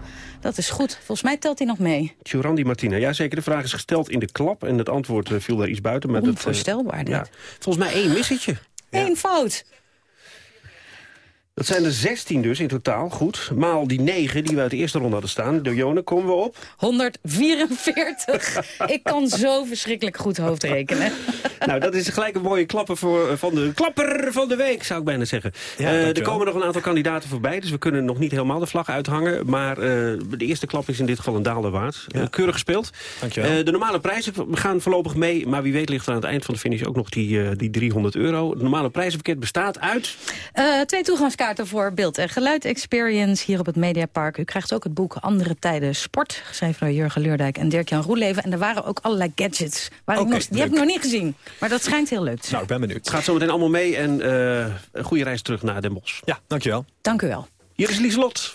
Speaker 2: Dat is goed. Volgens mij telt hij nog mee.
Speaker 3: Tjurandi Martina. Ja, zeker. De vraag is gesteld in de klap. En het antwoord eh, viel daar iets buiten. Maar dat, eh,
Speaker 2: Onvoorstelbaar dit.
Speaker 3: ja, volgens mij één missetje.
Speaker 2: Eén fout.
Speaker 3: Dat zijn er 16 dus in totaal. Goed. Maal die 9 die we uit de eerste ronde hadden staan. De Jone, komen we op?
Speaker 2: 144. Ik kan zo verschrikkelijk goed hoofdrekenen.
Speaker 3: nou, dat is gelijk een mooie klapper voor, eh, van de klapper van de week, zou ik bijna zeggen.
Speaker 13: Ja,
Speaker 3: Eh, er komen nog een aantal kandidaten voorbij, dus we kunnen nog niet helemaal de vlag uithangen. Maar eh, de eerste klap is in dit geval een daalder waard.
Speaker 13: Ja.
Speaker 3: Eh, keurig gespeeld.
Speaker 13: Dankjewel.
Speaker 3: Eh, de normale prijzen gaan voorlopig mee, maar wie weet ligt er aan het eind van de finish ook nog die, eh, die 300 euro. Het normale prijzenpakket bestaat uit...
Speaker 2: Eh, twee toegangskaarten voor beeld- en geluid experience hier op het Mediapark. U krijgt ook het boek Andere Tijden Sport, geschreven door Jurgen Leurdijk en Dirk-Jan Roeleven. En er waren ook allerlei gadgets. Waar ik
Speaker 13: Oké,
Speaker 2: nog, die heb ik nog niet gezien, maar dat schijnt heel leuk te zijn.
Speaker 13: Nou, ik ben benieuwd.
Speaker 3: Het gaat zo meteen allemaal mee en eh, een goede reis terug naar Den Bosch.
Speaker 13: Ja, dankjewel.
Speaker 2: Dank u wel.
Speaker 3: Hier is Lieslot.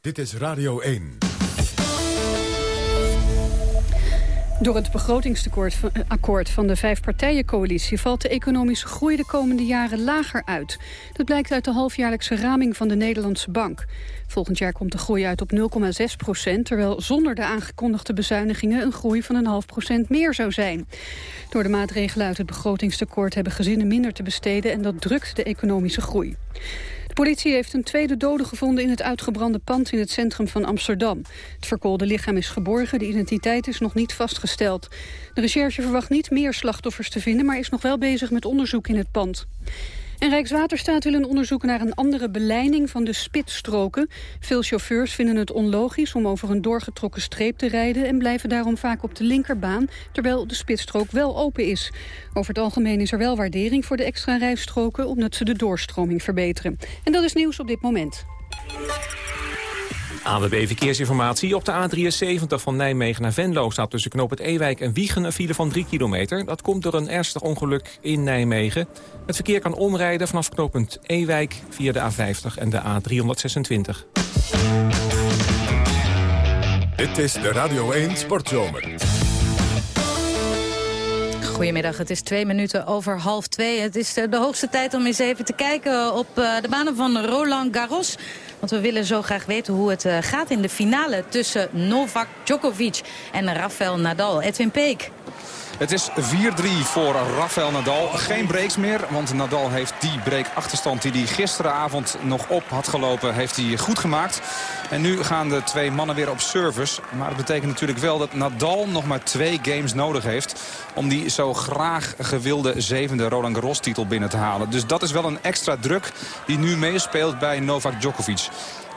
Speaker 1: Dit is Radio 1.
Speaker 4: Door het begrotingstekort van- eh, van de vijfpartijencoalitie... valt de economische groei de komende jaren lager uit. Dat blijkt uit de halfjaarlijkse raming van de Nederlandse Bank. Volgend jaar komt de groei uit op 0,6 procent... terwijl zonder de aangekondigde bezuinigingen... een groei van een half procent meer zou zijn. Door de maatregelen uit het begrotingstekort... hebben gezinnen minder te besteden en dat drukt de economische groei. Politie heeft een tweede dode gevonden in het uitgebrande pand in het centrum van Amsterdam. Het verkoolde lichaam is geborgen, de identiteit is nog niet vastgesteld. De recherche verwacht niet meer slachtoffers te vinden, maar is nog wel bezig met onderzoek in het pand. En Rijkswaterstaat wil een onderzoek naar een andere beleiding van de spitsstroken. Veel chauffeurs vinden het onlogisch om over een doorgetrokken streep te rijden... en blijven daarom vaak op de linkerbaan, terwijl de spitsstrook wel open is. Over het algemeen is er wel waardering voor de extra rijstroken... omdat ze de doorstroming verbeteren. En dat is nieuws op dit moment.
Speaker 17: ANWB Verkeersinformatie. Op de A73 van Nijmegen naar Venlo staat tussen knoop het Ewijk en Wiegen een file van 3 kilometer. Dat komt door een ernstig ongeluk in Nijmegen. Het verkeer kan omrijden vanaf knooppunt Ewijk via de A50 en de A326.
Speaker 1: Dit is de Radio 1 Sportzomer.
Speaker 2: Goedemiddag, het is twee minuten over half twee. Het is eh, de hoogste tijd om eens even te kijken op eh, de banen van Roland Garros. Want we willen zo graag weten hoe het eh, gaat in de finale tussen Novak Djokovic en Rafael Nadal. Edwin Peek.
Speaker 10: Het is 4-3 voor Rafael Nadal. Geen breaks meer, want Nadal heeft die breakachterstand die hij gisteravond nog op had gelopen, heeft hij goed gemaakt. En nu gaan de twee mannen weer op service. Maar het betekent natuurlijk wel dat Nadal nog maar twee games nodig heeft... om die zo graag gewilde zevende Roland Garros titel binnen te halen. Dus dat is wel een extra druk die nu meespeelt bij Novak Djokovic.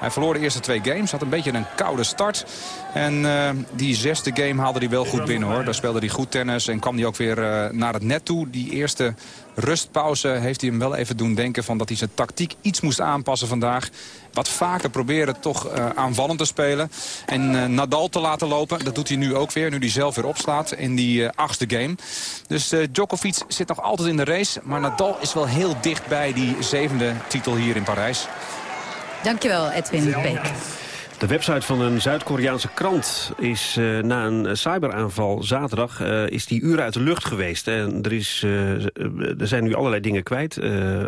Speaker 10: Hij verloor de eerste twee games, had een beetje een koude start. En uh, die zesde game haalde hij wel goed binnen hoor. Daar speelde hij goed tennis en kwam hij ook weer uh, naar het net toe. Die eerste rustpauze heeft hij hem wel even doen denken... van dat hij zijn tactiek iets moest aanpassen vandaag. Wat vaker proberen toch uh, aanvallend te spelen. En Nadal te laten lopen, dat doet hij nu ook weer. Nu hij zelf weer opslaat in die achtste game. Dus Djokovic zit nog altijd in de race. Maar Nadal is wel heel dicht bij die zevende titel hier in Parijs.
Speaker 2: Dankjewel, Edwin Beek.
Speaker 3: De website van een Zuid-Koreaanse krant is uh, na een cyberaanval zaterdag uh, is die uren uit de lucht geweest. En er, is, uh, er zijn nu allerlei dingen kwijt,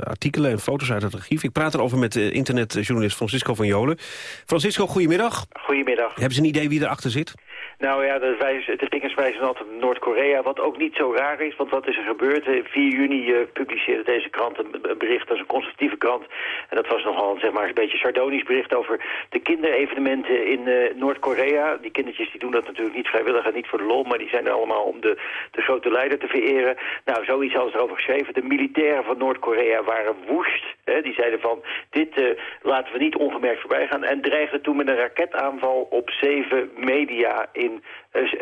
Speaker 3: artikelen en foto's uit het archief. Ik praat erover met internetjournalist Francisco van Jolen. Francisco, goedemiddag.
Speaker 18: Goedemiddag.
Speaker 3: Hebben ze een idee wie erachter zit?
Speaker 18: Nou ja, de, wijs, de vingers wijzen altijd naar Noord-Korea, wat ook niet zo raar is. Want wat is er gebeurd? 4 juni uh, publiceerde deze krant een, een bericht, dat is een constructieve krant. En dat was nogal zeg maar, een beetje sardonisch bericht over de kinderevenementen in uh, Noord-Korea. Die kindertjes die doen dat natuurlijk niet vrijwillig en niet voor de lol, maar die zijn er allemaal om de, de grote leider te vereren. Nou, zoiets hadden ze erover geschreven. De militairen van Noord-Korea waren woest. Hè? Die zeiden van, dit uh, laten we niet ongemerkt voorbij gaan. En dreigden toen met een raketaanval op zeven media in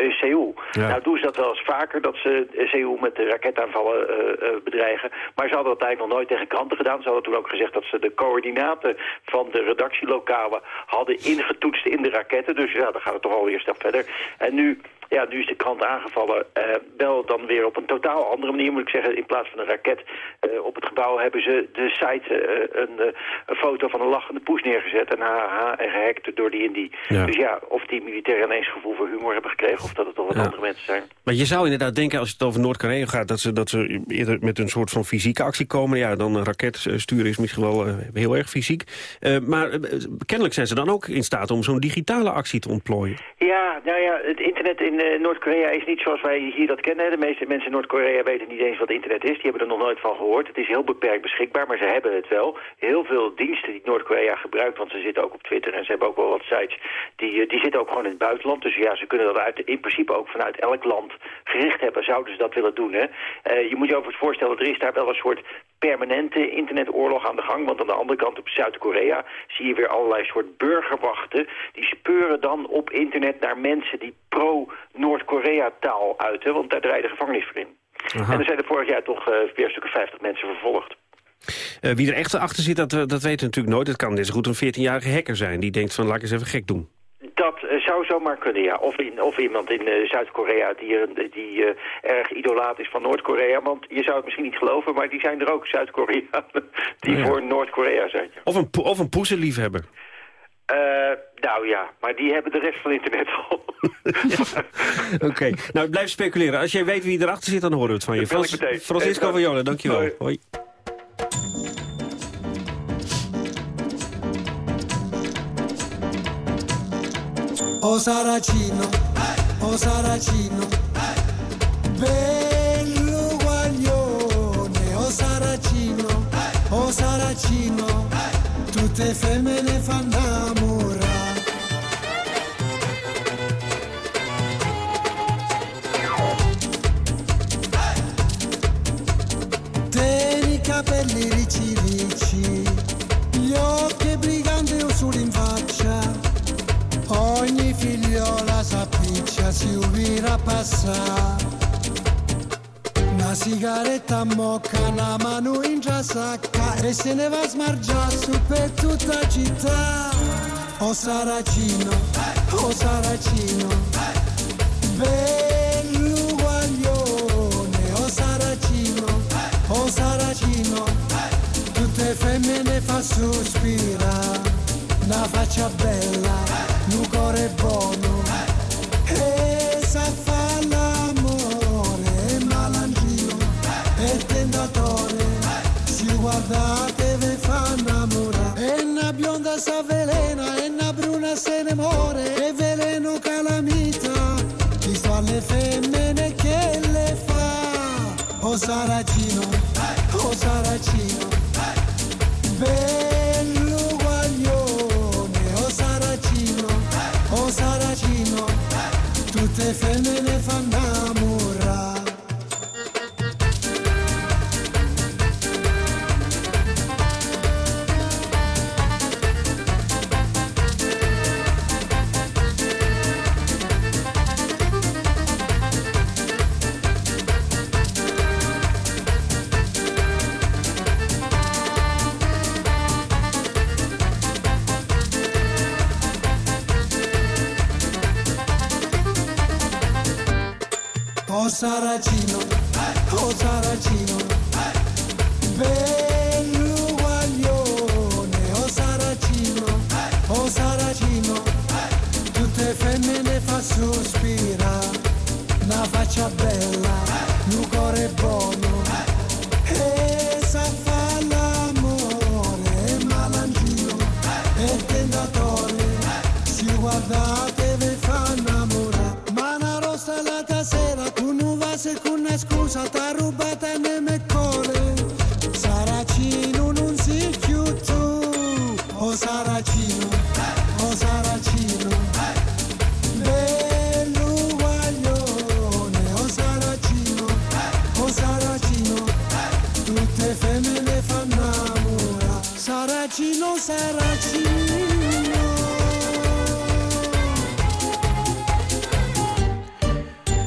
Speaker 18: Seoul. Ja. Nou doen ze dat wel eens vaker, dat ze Seoul met de raketaanvallen bedreigen. Maar ze hadden dat eigenlijk nog nooit tegen kranten gedaan. Ze hadden toen ook gezegd dat ze de coördinaten van de redactielokalen hadden ingetoetst in de raketten. Dus ja, dan gaat het toch alweer een stap verder. En nu ja, nu is de krant aangevallen. Uh, wel dan weer op een totaal andere manier, moet ik zeggen. In plaats van een raket uh, op het gebouw hebben ze de site uh, een, een, foto van een lachende poes neergezet. En haha, en gehackt door die in die. Ja. Dus ja, of die militairen ineens gevoel voor humor hebben gekregen... of dat het toch wat ja. andere mensen zijn.
Speaker 3: Maar je zou inderdaad denken, als het over Noord-Korea gaat... Dat ze, dat ze eerder met een soort van fysieke actie komen. Ja, dan een raket sturen is misschien wel heel erg fysiek. maar kennelijk zijn ze dan ook in staat om zo'n digitale actie te ontplooien.
Speaker 18: Ja, nou ja, het internet in uh, Noord-Korea is niet zoals wij hier dat kennen. De meeste mensen in Noord-Korea weten niet eens wat internet is. Die hebben er nog nooit van gehoord. Het is heel beperkt beschikbaar, maar ze hebben het wel. Heel veel diensten die Noord-Korea gebruikt, want ze zitten ook op Twitter... en ze hebben ook wel wat sites, die, die zitten ook gewoon in het buitenland. Dus ja, ze kunnen dat uit, in principe ook vanuit elk land gericht hebben. Zouden ze dat willen doen, hè? Uh, je moet je overigens voorstellen, er is daar wel een soort permanente internetoorlog aan de gang. Want aan de andere kant op Zuid-Korea zie je weer allerlei soort burgerwachten. Die speuren dan op internet naar mensen die pro-Noord-Korea-taal uiten. Want daar draait de gevangenis voor in. Aha. En er zijn er vorig jaar toch uh, weer een stuk 50 mensen vervolgd.
Speaker 3: Uh, wie er echt achter zit, dat, dat weten we natuurlijk nooit. Het kan net zo goed een 14-jarige hacker zijn die denkt van laat ik eens even gek doen.
Speaker 18: Dat uh, zou zomaar kunnen, ja. Of, in, of iemand in uh, Zuid-Korea die, die erg idolaat is van Noord-Korea. Want je zou het misschien niet geloven, maar die zijn er ook Zuid-Koreanen die ja. voor Noord-Korea zijn. Ja.
Speaker 3: Of een, of een poezenliefhebber.
Speaker 18: Nou ja, maar die hebben de rest van internet al.
Speaker 3: Oké, okay. nou blijf speculeren. Als jij weet wie erachter zit, dan horen we het van je.
Speaker 18: Frans,
Speaker 3: Francisco van Jolen, dankjewel. Hoi. Hoi.
Speaker 19: O Saracino, o Saracino, bello guaglione, o Saracino, o Saracino, tutte femmine fanno si ubira passa. Una sigaretta a mocca, una mano in già sacca e se ne va a smargiare su per tutta la città. O Saracino, o Saracino, bello guaglione, o Saracino, o Saracino, tutte femmine fa sospirare una faccia bella, un cuore buono, Saracino, o Saracino, bello guaglione, o Saracino, o Saracino, tutte femmine fanno Saracino, Saracino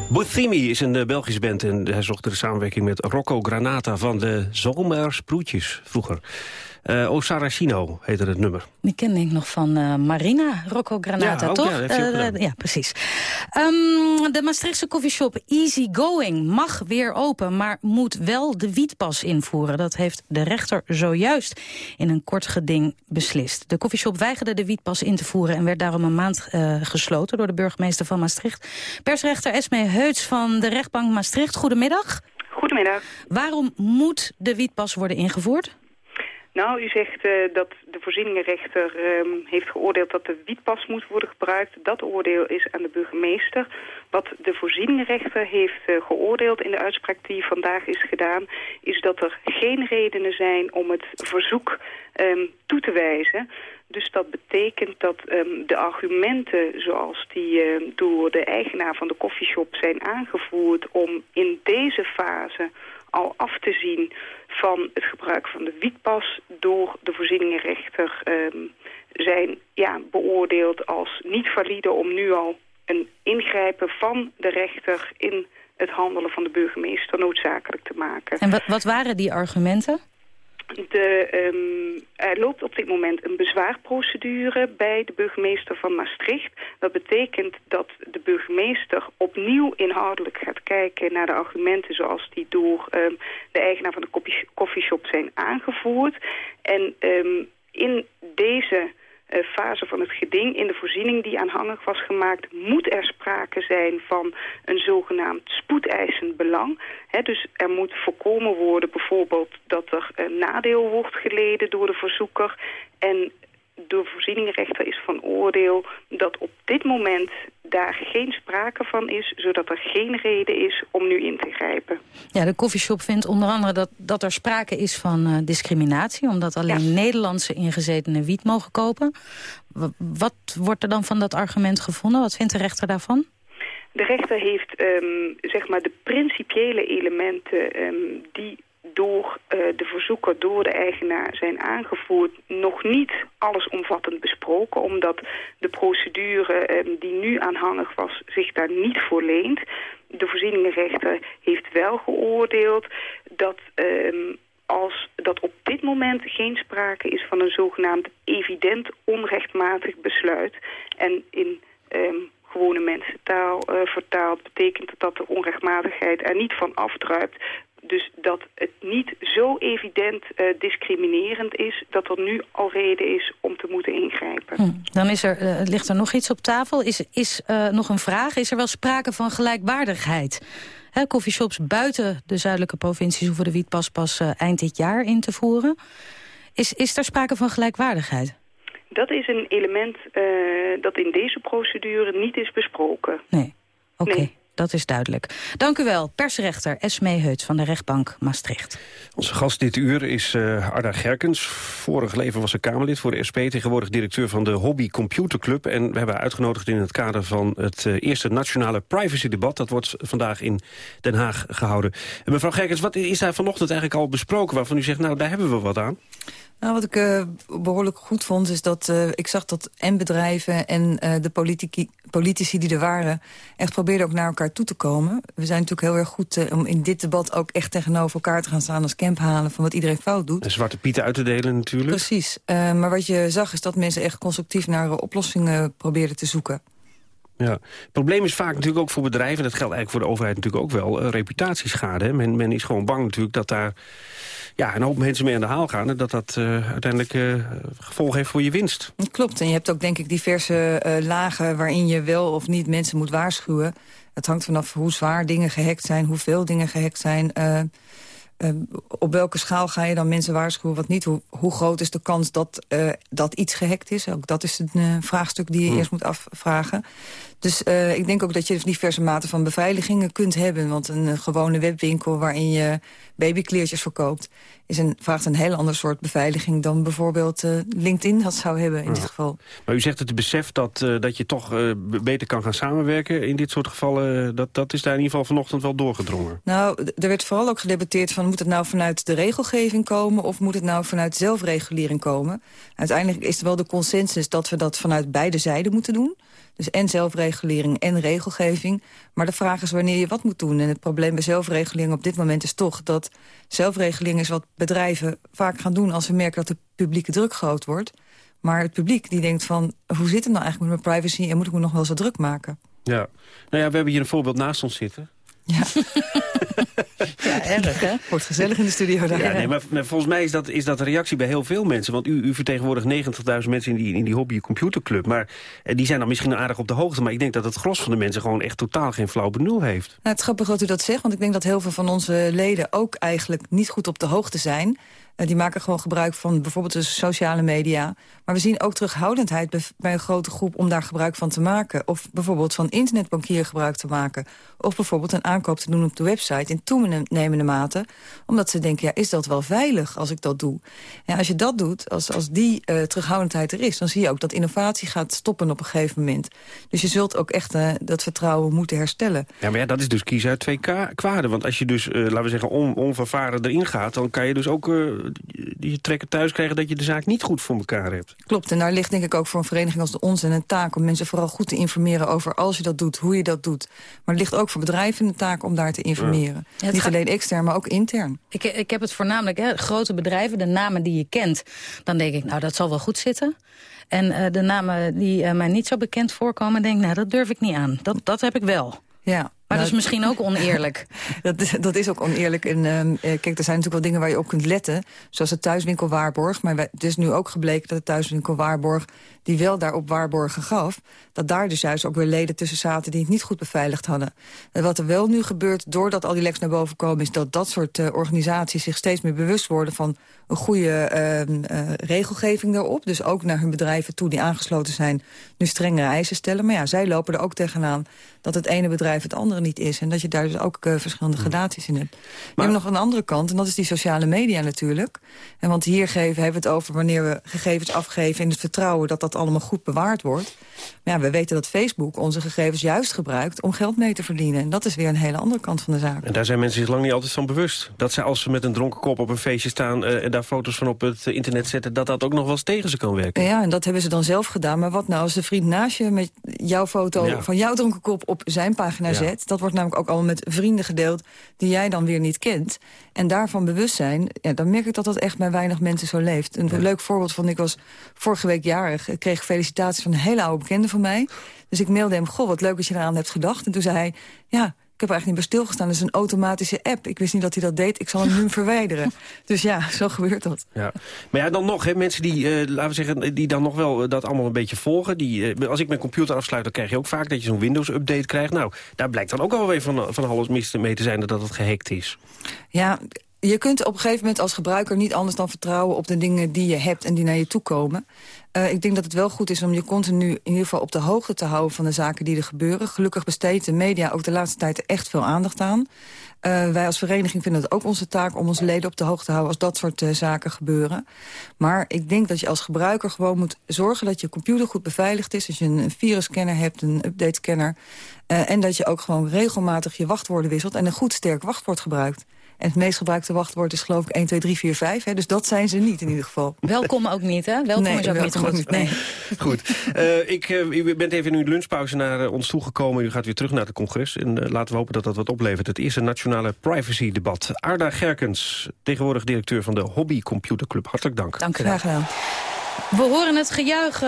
Speaker 3: Bothimi is een eh, Belgische band en hij zocht de samenwerking met Rocco Granata van de Zomersproetjes vroeger. Eh o Saracino heette het nummer.
Speaker 2: Die kende ik nog van eh, Marina, Rocco Granata,
Speaker 3: Ja, ook,
Speaker 2: toch?
Speaker 3: ja,
Speaker 2: Eh, ja, precies. Ehm, de Maastrichtse koffieshop Easy Going mag weer open... maar moet wel de wietpas invoeren. Dat heeft de rechter zojuist in een kort geding beslist. De koffieshop weigerde de wietpas in te voeren... en werd daarom een maand eh, gesloten door de burgemeester van Maastricht. Persrechter Esme Heuts van de rechtbank Maastricht. Goedemiddag.
Speaker 20: Goedemiddag.
Speaker 2: Waarom moet de wietpas worden ingevoerd?
Speaker 20: Nou, u zegt eh, dat de voorzieningenrechter ehm, heeft geoordeeld dat de wietpas moet worden gebruikt. Dat oordeel is aan de burgemeester. Wat de voorzieningenrechter heeft eh, geoordeeld in de uitspraak die vandaag is gedaan... is dat er geen redenen zijn om het verzoek ehm, toe te wijzen... Dus dat betekent dat ehm, de argumenten zoals die door de eigenaar van de koffieshop zijn aangevoerd... om in deze fase al af te zien van het gebruik van de wietpas door de voorzieningenrechter ehm, zijn ja, beoordeeld als niet valide om nu al een ingrijpen van de rechter in het handelen van de burgemeester noodzakelijk te maken.
Speaker 2: En wat, wat waren die argumenten?
Speaker 20: De, ehm, er loopt op dit moment een bezwaarprocedure bij de burgemeester van Maastricht. Dat betekent dat de burgemeester opnieuw inhoudelijk gaat kijken naar de argumenten zoals die door ehm, de eigenaar van de koffie- koffieshop zijn aangevoerd. En ehm, in deze fase van het geding, in de voorziening die aanhangig was gemaakt, moet er sprake zijn van een zogenaamd spoedeisend belang. Dus er moet voorkomen worden bijvoorbeeld dat er een nadeel wordt geleden door de verzoeker. En de voorzieningenrechter is van oordeel dat op dit moment daar geen sprake van is, zodat er geen reden is om nu in te grijpen.
Speaker 2: Ja, de koffieshop vindt onder andere dat, dat er sprake is van eh, discriminatie... omdat alleen Nederlandse ingezetenen wiet mogen kopen. W- wat wordt er dan van dat argument gevonden? Wat vindt de rechter daarvan?
Speaker 20: De rechter heeft ehm, zeg maar de principiële elementen ehm, die door eh, de verzoeker, door de eigenaar zijn aangevoerd, nog niet allesomvattend besproken, omdat de procedure ehm, die nu aanhangig was zich daar niet voor leent. De voorzieningenrechter heeft wel geoordeeld dat ehm, als dat op dit moment geen sprake is van een zogenaamd evident onrechtmatig besluit en in ehm, gewone mensentaal eh, vertaald betekent dat dat de onrechtmatigheid er niet van afdruipt. Dus dat het niet zo evident eh, discriminerend is dat er nu al reden is om te moeten ingrijpen.
Speaker 2: Hm. Dan is er, eh, ligt er nog iets op tafel. Is, is eh, nog een vraag. Is er wel sprake van gelijkwaardigheid? Hè, coffeeshops buiten de zuidelijke provincies hoeven de wietpas pas eind dit jaar in te voeren. Is, is er sprake van gelijkwaardigheid?
Speaker 20: Dat is een element dat in deze procedure niet is besproken.
Speaker 2: Nee. Oké, dat is duidelijk. Dank u wel, persrechter Esmee Heuts van de rechtbank Maastricht.
Speaker 3: Onze gast dit uur is eh Arda Gerkens. Vorig leven was ze Kamerlid voor de SP, tegenwoordig directeur van de Hobby Computer Club. En we hebben haar uitgenodigd in het kader van het eh, eerste nationale privacy-debat. Dat wordt vandaag in Den Haag gehouden. En mevrouw Gerkens, wat is daar vanochtend eigenlijk al besproken waarvan u zegt, nou daar hebben we wat aan?
Speaker 9: Nou, wat ik eh, behoorlijk goed vond, is dat eh, ik zag dat en bedrijven en eh, de politici, politici die er waren... echt probeerden ook naar elkaar toe te komen. We zijn natuurlijk heel erg goed om in dit debat ook echt tegenover elkaar te gaan staan... als camp halen van wat iedereen fout doet.
Speaker 3: En zwarte pieten uit te delen natuurlijk.
Speaker 9: Precies. Maar wat je zag is dat mensen echt constructief naar oplossingen probeerden te zoeken.
Speaker 3: Ja. Het probleem is vaak natuurlijk ook voor bedrijven... dat geldt eigenlijk voor de overheid natuurlijk ook wel... eh, reputatieschade. Men, men is gewoon bang natuurlijk dat daar ja, een hoop mensen mee aan de haal gaan... en dat dat eh, uiteindelijk eh gevolgen heeft voor je winst.
Speaker 9: Klopt. En je hebt ook denk ik diverse lagen waarin je wel of niet mensen moet waarschuwen. Het hangt vanaf hoe zwaar dingen gehackt zijn, hoeveel dingen gehackt zijn. Eh, eh, op welke schaal ga je dan mensen waarschuwen, wat niet? Hoe, hoe groot is de kans dat, uh, dat iets gehackt is? Ook dat is een uh, vraagstuk die je
Speaker 3: Hm.
Speaker 9: eerst moet afvragen. Dus uh, ik denk ook dat je diverse maten van beveiligingen kunt hebben. Want een gewone webwinkel waarin je babykleertjes verkoopt... Is een, vraagt een heel ander soort beveiliging dan bijvoorbeeld uh, LinkedIn dat zou hebben in
Speaker 3: Ja.
Speaker 9: dit geval.
Speaker 3: Maar u zegt het besef dat, uh, dat je toch uh, beter kan gaan samenwerken in dit soort gevallen... Dat, dat is daar in ieder geval vanochtend wel doorgedrongen.
Speaker 9: Nou, er werd vooral ook gedebatteerd van... moet het nou vanuit de regelgeving komen... of moet het nou vanuit zelfregulering komen? Uiteindelijk is er wel de consensus dat we dat vanuit beide zijden moeten doen. Dus en zelfregulering en regelgeving. Maar de vraag is wanneer je wat moet doen. En het probleem bij zelfregulering op dit moment is toch... dat zelfregulering is wat bedrijven vaak gaan doen... als ze merken dat de publieke druk groot wordt. Maar het publiek die denkt van... hoe zit het nou eigenlijk met mijn privacy... en moet ik me nog wel zo druk maken?
Speaker 3: Ja. Nou ja, we hebben hier een voorbeeld naast ons zitten.
Speaker 9: Ja, erg hè? Wordt gezellig in de studio daar.
Speaker 3: Ja, nee, maar, maar volgens mij is dat, is dat een reactie bij heel veel mensen. Want u, u vertegenwoordigt 90.000 mensen in die, in die hobby computerclub. Maar eh, die zijn dan misschien aardig op de hoogte. Maar ik denk dat het gros van de mensen gewoon echt totaal geen flauw benul heeft.
Speaker 9: Nou, het is grappig dat u dat zegt, want ik denk dat heel veel van onze leden ook eigenlijk niet goed op de hoogte zijn. Uh, die maken gewoon gebruik van bijvoorbeeld de sociale media. Maar we zien ook terughoudendheid bij, een grote groep om daar gebruik van te maken. Of bijvoorbeeld van internetbankier gebruik te maken. Of bijvoorbeeld een aankoop te doen op de website in toenemende mate. Omdat ze denken, ja, is dat wel veilig als ik dat doe? En als je dat doet, als, als die uh, terughoudendheid er is... dan zie je ook dat innovatie gaat stoppen op een gegeven moment. Dus je zult ook echt uh, dat vertrouwen moeten herstellen.
Speaker 3: Ja, maar ja, dat is dus kiezen uit twee kwaden. Want als je dus, laten we zeggen, on, onvervaren erin gaat... dan kan je dus ook je trekken thuis krijgen... dat je de zaak niet goed voor elkaar hebt.
Speaker 9: Klopt, en daar ligt denk ik ook voor een vereniging als de onze een taak... om mensen vooral goed te informeren over als je dat doet, hoe je dat doet. Maar het ligt ook voor bedrijven een taak om daar te informeren. Ja. Niet alleen extern, maar ook intern.
Speaker 2: Ik, ik heb het voornamelijk, hè, grote bedrijven, de namen die je kent. Dan denk ik, nou, dat zal wel goed zitten. En uh, de namen die uh, mij niet zo bekend voorkomen, denk ik, nou, dat durf ik niet aan. Dat, dat heb ik wel.
Speaker 9: Ja,
Speaker 2: maar dat is misschien ook oneerlijk.
Speaker 9: dat, is, dat is ook oneerlijk. En uh, kijk, er zijn natuurlijk wel dingen waar je op kunt letten. Zoals de thuiswinkelwaarborg. Maar het is nu ook gebleken dat de thuiswinkelwaarborg... die wel daarop waarborgen gaf... dat daar dus juist ook weer leden tussen zaten... die het niet goed beveiligd hadden. En wat er wel nu gebeurt, doordat al die leks naar boven komen... is dat dat soort uh, organisaties zich steeds meer bewust worden... van een goede uh, regelgeving daarop. Dus ook naar hun bedrijven toe die aangesloten zijn... nu strengere eisen stellen. Maar ja, zij lopen er ook tegenaan dat het ene bedrijf het andere niet is. En dat je daar dus ook uh, verschillende gradaties in hebt. Maar... We hebben nog een andere kant, en dat is die sociale media natuurlijk. En want hier geven, hebben we het over wanneer we gegevens afgeven... in het vertrouwen dat dat allemaal goed bewaard wordt. Maar ja, we weten dat Facebook onze gegevens juist gebruikt... om geld mee te verdienen. En dat is weer een hele andere kant van de zaak.
Speaker 3: En daar zijn mensen zich lang niet altijd van bewust. Dat ze als ze met een dronken kop op een feestje staan... Uh, en daar foto's van op het internet zetten... dat dat ook nog wel eens tegen ze kan werken.
Speaker 9: Ja, en dat hebben ze dan zelf gedaan. Maar wat nou als de vriend naast je met jouw foto ja. van jouw dronken kop... op zijn pagina ja. zet? Dat wordt namelijk ook allemaal met vrienden gedeeld... die jij dan weer niet kent. En daarvan bewust zijn, ja, dan merk ik dat dat echt bij weinig mensen zo leeft. Een ja. leuk voorbeeld van, ik was vorige week jarig. Kreeg felicitaties van een hele oude bekende van mij. Dus ik mailde hem, goh, wat leuk dat je eraan hebt gedacht. En toen zei hij, ja, ik heb er eigenlijk niet bij stilgestaan. Het is een automatische app. Ik wist niet dat hij dat deed. Ik zal hem nu verwijderen. Dus ja, zo gebeurt dat.
Speaker 3: Ja. Maar ja, dan nog, hè, mensen die, uh, laten we zeggen, die dan nog wel uh, dat allemaal een beetje volgen. Die, uh, als ik mijn computer afsluit, dan krijg je ook vaak dat je zo'n Windows-update krijgt. Nou, daar blijkt dan ook alweer van, van alles mis mee te zijn dat het gehackt is.
Speaker 9: Ja, je kunt op een gegeven moment als gebruiker niet anders dan vertrouwen op de dingen die je hebt en die naar je toe komen. Uh, ik denk dat het wel goed is om je continu in ieder geval op de hoogte te houden van de zaken die er gebeuren. Gelukkig besteedt de media ook de laatste tijd echt veel aandacht aan. Uh, wij als vereniging vinden het ook onze taak om onze leden op de hoogte te houden als dat soort uh, zaken gebeuren. Maar ik denk dat je als gebruiker gewoon moet zorgen dat je computer goed beveiligd is. Als je een virusscanner hebt, een update-scanner. En dat je ook gewoon regelmatig je wachtwoorden wisselt en een goed sterk wachtwoord gebruikt. En het meest gebruikte wachtwoord is geloof ik 1, 2, 3, 4, 5. Hè? Dus dat zijn ze niet in ieder geval.
Speaker 2: Welkom ook niet, hè? Welkom
Speaker 9: nee,
Speaker 2: is ook
Speaker 9: welkom
Speaker 2: niet
Speaker 9: nee.
Speaker 3: goed. Uh, ik, uh, u bent even in uw lunchpauze naar uh, ons toegekomen. U gaat weer terug naar het congres. En laten we hopen dat dat wat oplevert. Het eerste nationale privacy-debat. Arda Gerkens, tegenwoordig directeur van de Hobby Computer Club. Hartelijk dank.
Speaker 2: Dank u
Speaker 9: wel. Graag gedaan.
Speaker 2: We horen het gejuich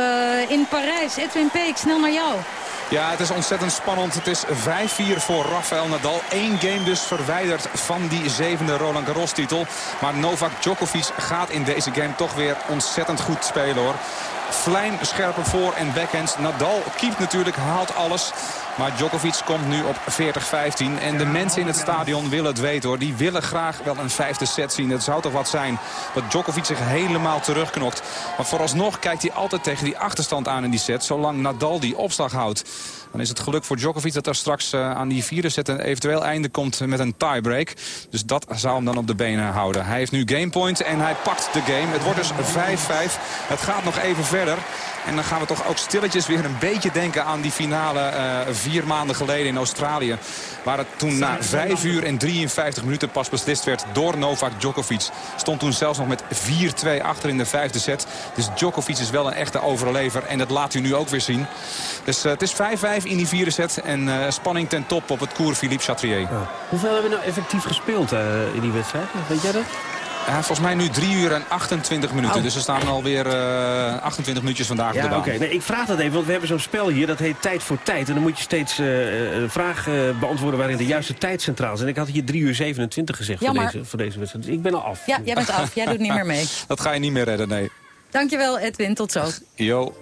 Speaker 2: in Parijs. Edwin Peek, snel naar jou.
Speaker 10: Ja, het is ontzettend spannend. Het is 5-4 voor Rafael Nadal. Eén game dus verwijderd van die zevende Roland Garros titel. Maar Novak Djokovic gaat in deze game toch weer ontzettend goed spelen hoor. Vlijmscherpe voor- en backhands. Nadal keept natuurlijk, haalt alles. Maar Djokovic komt nu op 40-15. En de mensen in het stadion willen het weten hoor. Die willen graag wel een vijfde set zien. Het zou toch wat zijn dat Djokovic zich helemaal terugknokt. Maar vooralsnog kijkt hij altijd tegen die achterstand aan in die set. Zolang Nadal die opslag houdt. Dan is het geluk voor Djokovic dat er straks uh, aan die vierde set een eventueel einde komt met een tiebreak. Dus dat zou hem dan op de benen houden. Hij heeft nu gamepoint en hij pakt de game. Het wordt dus 5-5. Het gaat nog even verder. En dan gaan we toch ook stilletjes weer een beetje denken aan die finale uh, vier maanden geleden in Australië. Waar het toen na 5 uur en 53 minuten pas beslist werd door Novak Djokovic. Stond toen zelfs nog met 4-2 achter in de vijfde set. Dus Djokovic is wel een echte overlever. En dat laat u nu ook weer zien. Dus uh, het is 5-5 in die vierde set. En uh, spanning ten top op het Cours Philippe Chatrier.
Speaker 3: Hoeveel hebben we nou effectief gespeeld in die wedstrijd? Weet jij dat?
Speaker 10: Ja, volgens mij nu 3 uur en 28 minuten. Oh. Dus er staan alweer uh, 28 minuutjes vandaag
Speaker 3: ja,
Speaker 10: op de baan.
Speaker 3: oké. Nee, ik vraag dat even, want we hebben zo'n spel hier. Dat heet Tijd voor Tijd. En dan moet je steeds uh, een vraag uh, beantwoorden waarin de juiste tijd centraal is. En ik had hier 3 uur 27 gezegd voor deze, voor deze wedstrijd. Dus ik ben al af.
Speaker 2: Ja, jij bent af. Jij doet niet meer mee.
Speaker 10: Dat ga je niet meer redden, nee.
Speaker 2: Dankjewel Edwin, tot zo.
Speaker 10: Jo.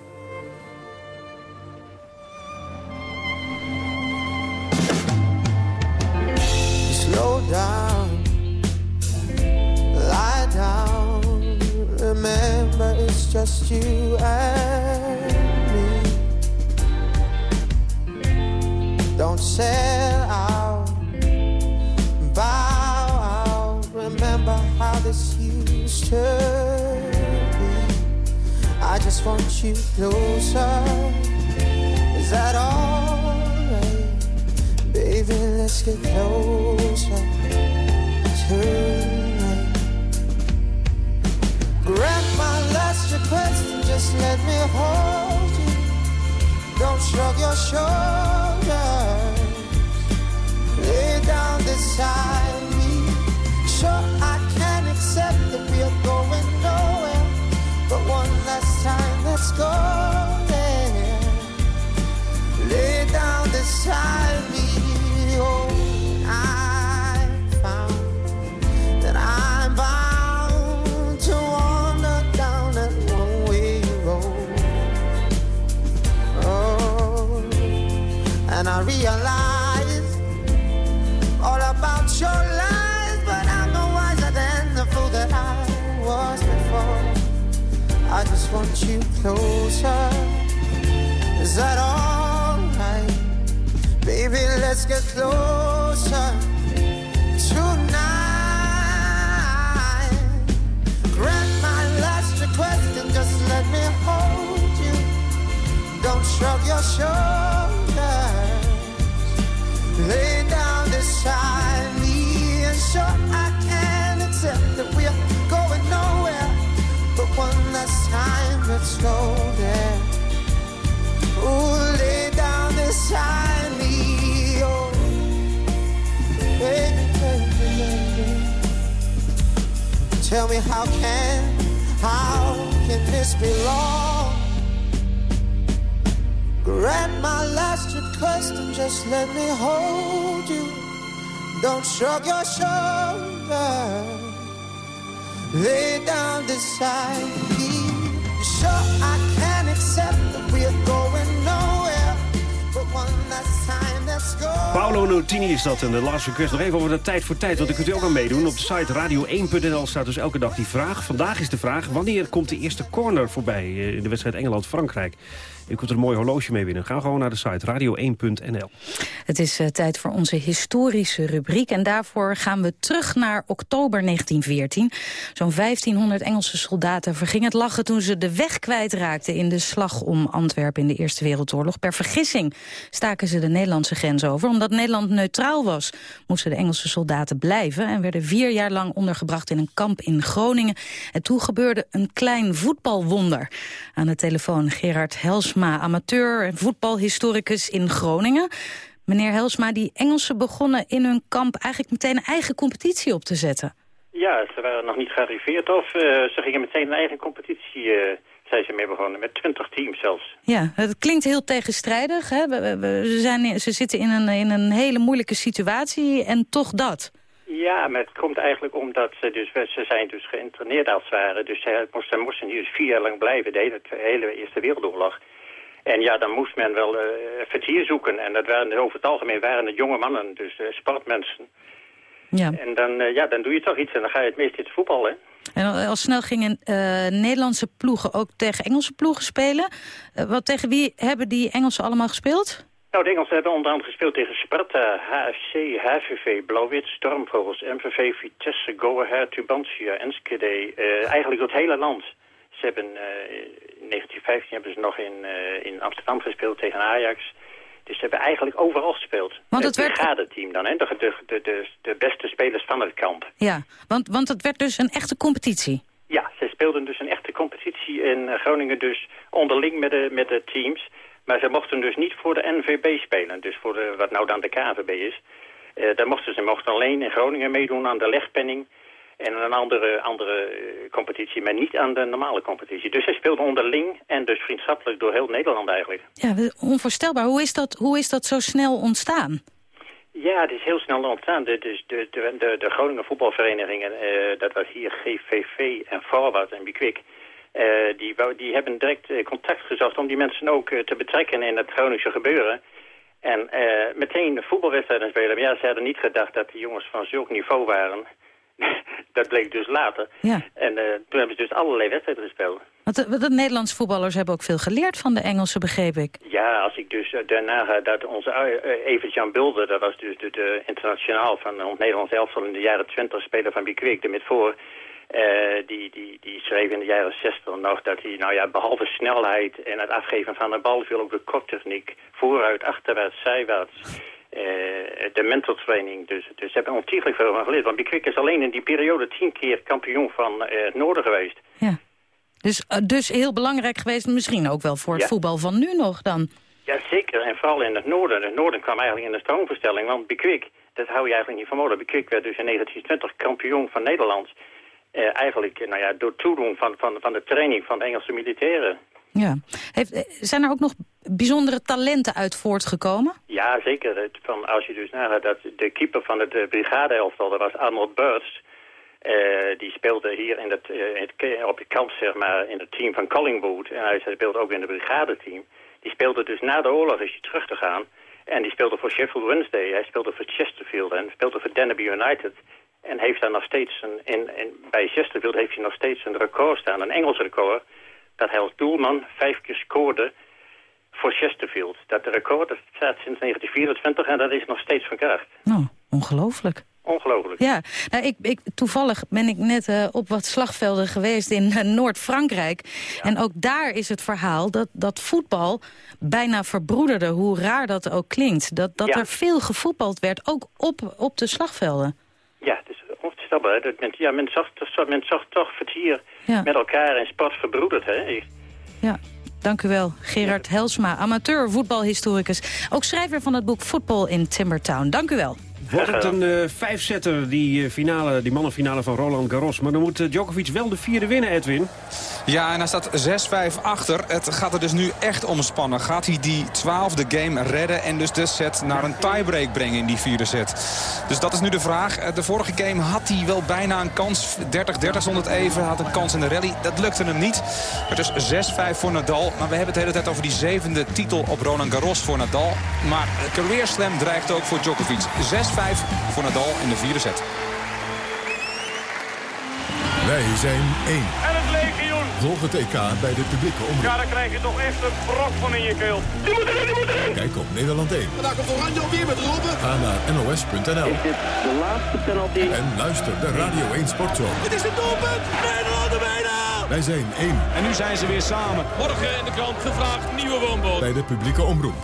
Speaker 21: Slow down. Remember, it's just you and me. Don't sell out. Bow out. Remember how this used to be. I just want you closer. Is that alright? Baby, let's get closer. Shrug your shoulders. Lay down beside me. Sure, I can accept that we're going nowhere. But one last time, let's go there. Lay down beside me. I realize all about your lies, but I'm no wiser than the fool that I was before. I just want you closer. Is that all right? Baby, let's get closer tonight. Grant my last request and just let me hold you. Don't shrug your shoulders. Let's go there. Ooh, lay down beside me. Oh, baby, baby, baby. Tell me how can, how can this be wrong? Grant my last request and just let me hold you. Don't shrug your shoulders. Lay down beside me.
Speaker 3: Paolo Nutini is dat en de last request. Nog even over de tijd voor tijd, want daar kunt u ook aan meedoen. Op de site radio1.nl staat dus elke dag die vraag. Vandaag is de vraag, wanneer komt de eerste corner voorbij eh, in de wedstrijd Engeland-Frankrijk? U kunt er een mooi horloge mee winnen. Ga gewoon naar de site radio1.nl.
Speaker 2: Het is uh, tijd voor onze historische rubriek. En daarvoor gaan we terug naar oktober 1914. Zo'n 1500 Engelse soldaten verging het lachen toen ze de weg kwijtraakten... in de slag om Antwerpen in de Eerste Wereldoorlog. Per vergissing staken ze de Nederlandse grens over. Omdat Nederland neutraal was, moesten de Engelse soldaten blijven... en werden vier jaar lang ondergebracht in een kamp in Groningen. En toen gebeurde een klein voetbalwonder. Aan de telefoon Gerard Hels amateur en voetbalhistoricus in Groningen. Meneer Helsma, die Engelsen begonnen in hun kamp eigenlijk meteen een eigen competitie op te zetten.
Speaker 22: Ja, ze waren nog niet gearriveerd of uh, ze gingen meteen een eigen competitie, uh, zijn ze mee begonnen, met 20 teams zelfs.
Speaker 2: Ja, het klinkt heel tegenstrijdig. Hè? We, we, ze, zijn, ze zitten in een, in een hele moeilijke situatie en toch dat.
Speaker 22: Ja, maar het komt eigenlijk omdat ze dus, ze zijn dus geïnterneerd als het ware. Dus ze moesten, moesten hier dus vier jaar lang blijven, de hele, de hele Eerste Wereldoorlog. En ja, dan moest men wel uh, vertier zoeken. En dat waren over het algemeen waren het jonge mannen, dus uh, sportmensen.
Speaker 2: Ja.
Speaker 22: En dan, uh, ja, dan doe je toch iets en dan ga je het meest in het voetbal, hè.
Speaker 2: En al, al snel gingen Nederlandse ploegen ook tegen Engelse ploegen spelen. wat tegen wie hebben die Engelsen allemaal gespeeld?
Speaker 22: Nou, de Engelsen hebben onder andere gespeeld tegen Sparta, HFC, HVV, Blauw-Wit, Stormvogels, MVV, Vitesse, Go Ahead, Tubantia, Enschede. Uh, eigenlijk door het hele land. Ze hebben 1915 hebben ze nog in, uh, in Amsterdam gespeeld tegen Ajax. Dus ze hebben eigenlijk overal gespeeld.
Speaker 2: Want het,
Speaker 22: het werd... team dan, hè? De, de, de, de, beste spelers van het kamp.
Speaker 2: Ja, want, want het werd dus een echte competitie.
Speaker 22: Ja, ze speelden dus een echte competitie in Groningen dus onderling met de, met de teams. Maar ze mochten dus niet voor de NVB spelen, dus voor de, wat nou dan de KVB is. Uh, daar mochten ze mochten alleen in Groningen meedoen aan de legpenning en een andere, andere uh, competitie, maar niet aan de normale competitie. Dus ze speelden onderling en dus vriendschappelijk door heel Nederland eigenlijk.
Speaker 2: Ja, onvoorstelbaar. Hoe is dat, hoe is dat zo snel ontstaan?
Speaker 22: Ja, het is heel snel ontstaan. De, de, de, de, de Groningen voetbalverenigingen, uh, dat was hier GVV en Forward en Bikwik... Uh, die, die hebben direct uh, contact gezocht om die mensen ook uh, te betrekken in het Groningse gebeuren. En meteen voetbalwedstrijden spelen. Maar ja, ze hadden niet gedacht dat die jongens van zulk niveau waren. dat bleek dus later.
Speaker 2: Ja.
Speaker 22: En toen hebben ze dus allerlei wedstrijden gespeeld.
Speaker 2: Want de, de, Nederlandse voetballers hebben ook veel geleerd van de Engelsen, begreep ik.
Speaker 22: Ja, als ik dus daarna ga dat onze Evert-Jan Bulder... dat was dus de, de internationaal van ons Nederlands elftal in de jaren 20 speler van Bikwik, de met voor... Uh, die, die, die schreef in de jaren 60 nog dat hij, nou ja, behalve snelheid en het afgeven van de bal, veel ook de koptechniek, vooruit, achterwaarts, zijwaarts, uh, de mental training. Dus, dus ze hebben ontiegelijk veel van geleerd. Want Bikwik is alleen in die periode tien keer kampioen van uh, het noorden geweest.
Speaker 2: Ja. Dus, dus heel belangrijk geweest, misschien ook wel voor het
Speaker 22: ja.
Speaker 2: voetbal van nu nog dan.
Speaker 22: Ja, zeker. En vooral in het noorden. Het noorden kwam eigenlijk in de stroomverstelling, want Bikwik, dat hou je eigenlijk niet van mogelijk. Bikwik werd dus in 1920 kampioen van Nederland. Eigenlijk nou ja, door toedoen van, van, van de training van de Engelse militairen.
Speaker 2: Ja. Heeft, zijn er ook nog bijzondere talenten uit voortgekomen?
Speaker 22: Ja, zeker. Van, als je dus nagaat dat de keeper van het uh, dat was Arnold Burst. Uh, die speelde hier in het, het, op de kant, zeg maar, in het team van Collingwood. En hij speelde ook in het brigadeteam. Die speelde dus na de oorlog is hij terug te gaan. En die speelde voor Sheffield Wednesday. Hij speelde voor Chesterfield en speelde voor Denderby United. En heeft daar nog steeds, een, in, in, bij Chesterfield heeft hij nog steeds een record staan, een Engels record. Dat hij als doelman vijf keer scoorde voor Chesterfield. Dat record dat staat sinds 1924 en dat is nog steeds van kracht.
Speaker 2: Nou, ongelooflijk.
Speaker 22: Ongelooflijk.
Speaker 2: Ja, nou, ik, ik, toevallig ben ik net uh, op wat slagvelden geweest in uh, Noord-Frankrijk. Ja. En ook daar is het verhaal dat, dat voetbal bijna verbroederde, hoe raar dat ook klinkt. Dat, dat
Speaker 22: Ja.
Speaker 2: er veel gevoetbald werd, ook op, op de slagvelden.
Speaker 22: Ja, het. Dat men, ja, men, zag, dat- men zag toch vertier
Speaker 2: Ja.
Speaker 22: met elkaar en sport verbroederd. Hè?
Speaker 2: Ja, dank u wel. Gerard Helsma, amateur voetbalhistoricus. Ook schrijver van het boek Voetbal in Timbertown. Dank u wel.
Speaker 3: Wordt het een eh, vijfzetter, die, eh, finale, die mannenfinale van Roland Garros. Maar dan moet eh, Djokovic wel de vierde winnen, Edwin.
Speaker 10: Ja, en hij staat 6-5 achter. Het gaat er dus nu echt om spannen. Gaat hij die twaalfde game redden en dus de set naar een tiebreak brengen in die vierde set? Dus dat is nu de vraag. De vorige game had hij wel bijna een kans. 30-30 stond het even, had een kans in de rally. Dat lukte hem niet. Het is 6-5 voor Nadal. Maar we hebben het de hele tijd over die zevende titel op Roland Garros voor Nadal. Maar Career Slam dreigt ook voor Djokovic. 6-5 voor Nadal in de vierde set.
Speaker 1: Wij zijn één.
Speaker 23: En het legioen.
Speaker 1: Volg het EK bij de publieke omroep.
Speaker 23: Ja, dan krijg je toch echt een brok van in je keel. Die moet erin, die moet erin.
Speaker 1: Kijk op Nederland 1.
Speaker 23: En daar komt Oranje alweer met Robben.
Speaker 1: Ga naar nos.nl.
Speaker 23: Is dit de laatste penalty?
Speaker 1: En luister de Radio 1 Sportshow.
Speaker 23: Het is de doelpunt. Nederland er bijna.
Speaker 1: Wij zijn één
Speaker 23: En nu zijn ze weer samen. Morgen in de krant gevraagd nieuwe woonboot.
Speaker 1: bij de publieke omroep.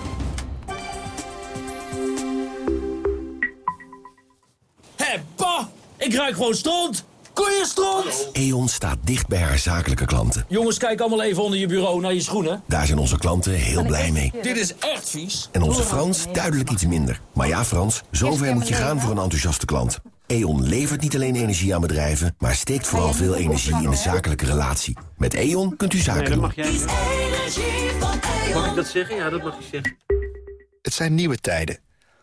Speaker 24: Hé, pa! Ik ruik gewoon stront! Koeienstront!
Speaker 25: E.ON staat dicht bij haar zakelijke klanten.
Speaker 24: Jongens, kijk allemaal even onder je bureau naar je schoenen.
Speaker 25: Daar zijn onze klanten heel blij mee.
Speaker 24: Dit is echt vies.
Speaker 25: En onze Frans duidelijk iets minder. Maar ja, Frans, zover moet je gaan voor een enthousiaste klant. E.ON levert niet alleen energie aan bedrijven... maar steekt vooral veel energie in de zakelijke relatie. Met E.ON kunt u zaken doen.
Speaker 3: mag jij. Mag ik dat zeggen? Ja, dat mag je zeggen.
Speaker 26: Het zijn nieuwe tijden.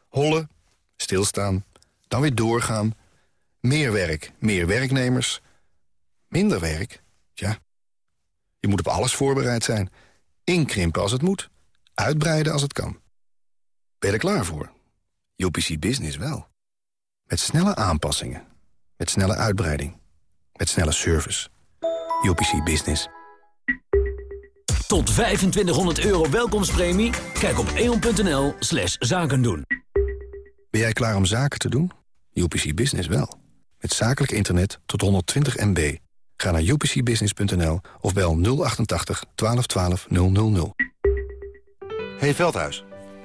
Speaker 26: Hollen, stilstaan, dan weer doorgaan.
Speaker 27: Meer werk, meer werknemers. Minder werk? Tja, je moet op alles voorbereid zijn. Inkrimpen als het moet. Uitbreiden als het kan. Ben je er klaar voor? UPC Business wel. Met snelle aanpassingen. Met snelle uitbreiding. Met snelle service. UPC Business.
Speaker 28: Tot 2500 euro welkomstpremie? Kijk op eon.nl slash zaken doen.
Speaker 27: Ben jij klaar om zaken te doen? UPC Business wel. Met zakelijk internet tot 120 MB. Ga naar upcbusiness.nl of bel 088 1212 000.
Speaker 29: Hey Veldhuis,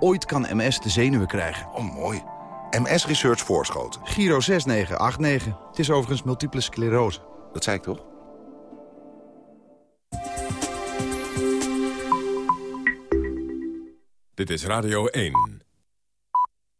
Speaker 29: Ooit kan MS de zenuwen krijgen. Oh, mooi. MS Research Voorschoten. Giro 6989. Het is overigens multiple sclerose. Dat zei ik toch?
Speaker 1: Dit is Radio 1.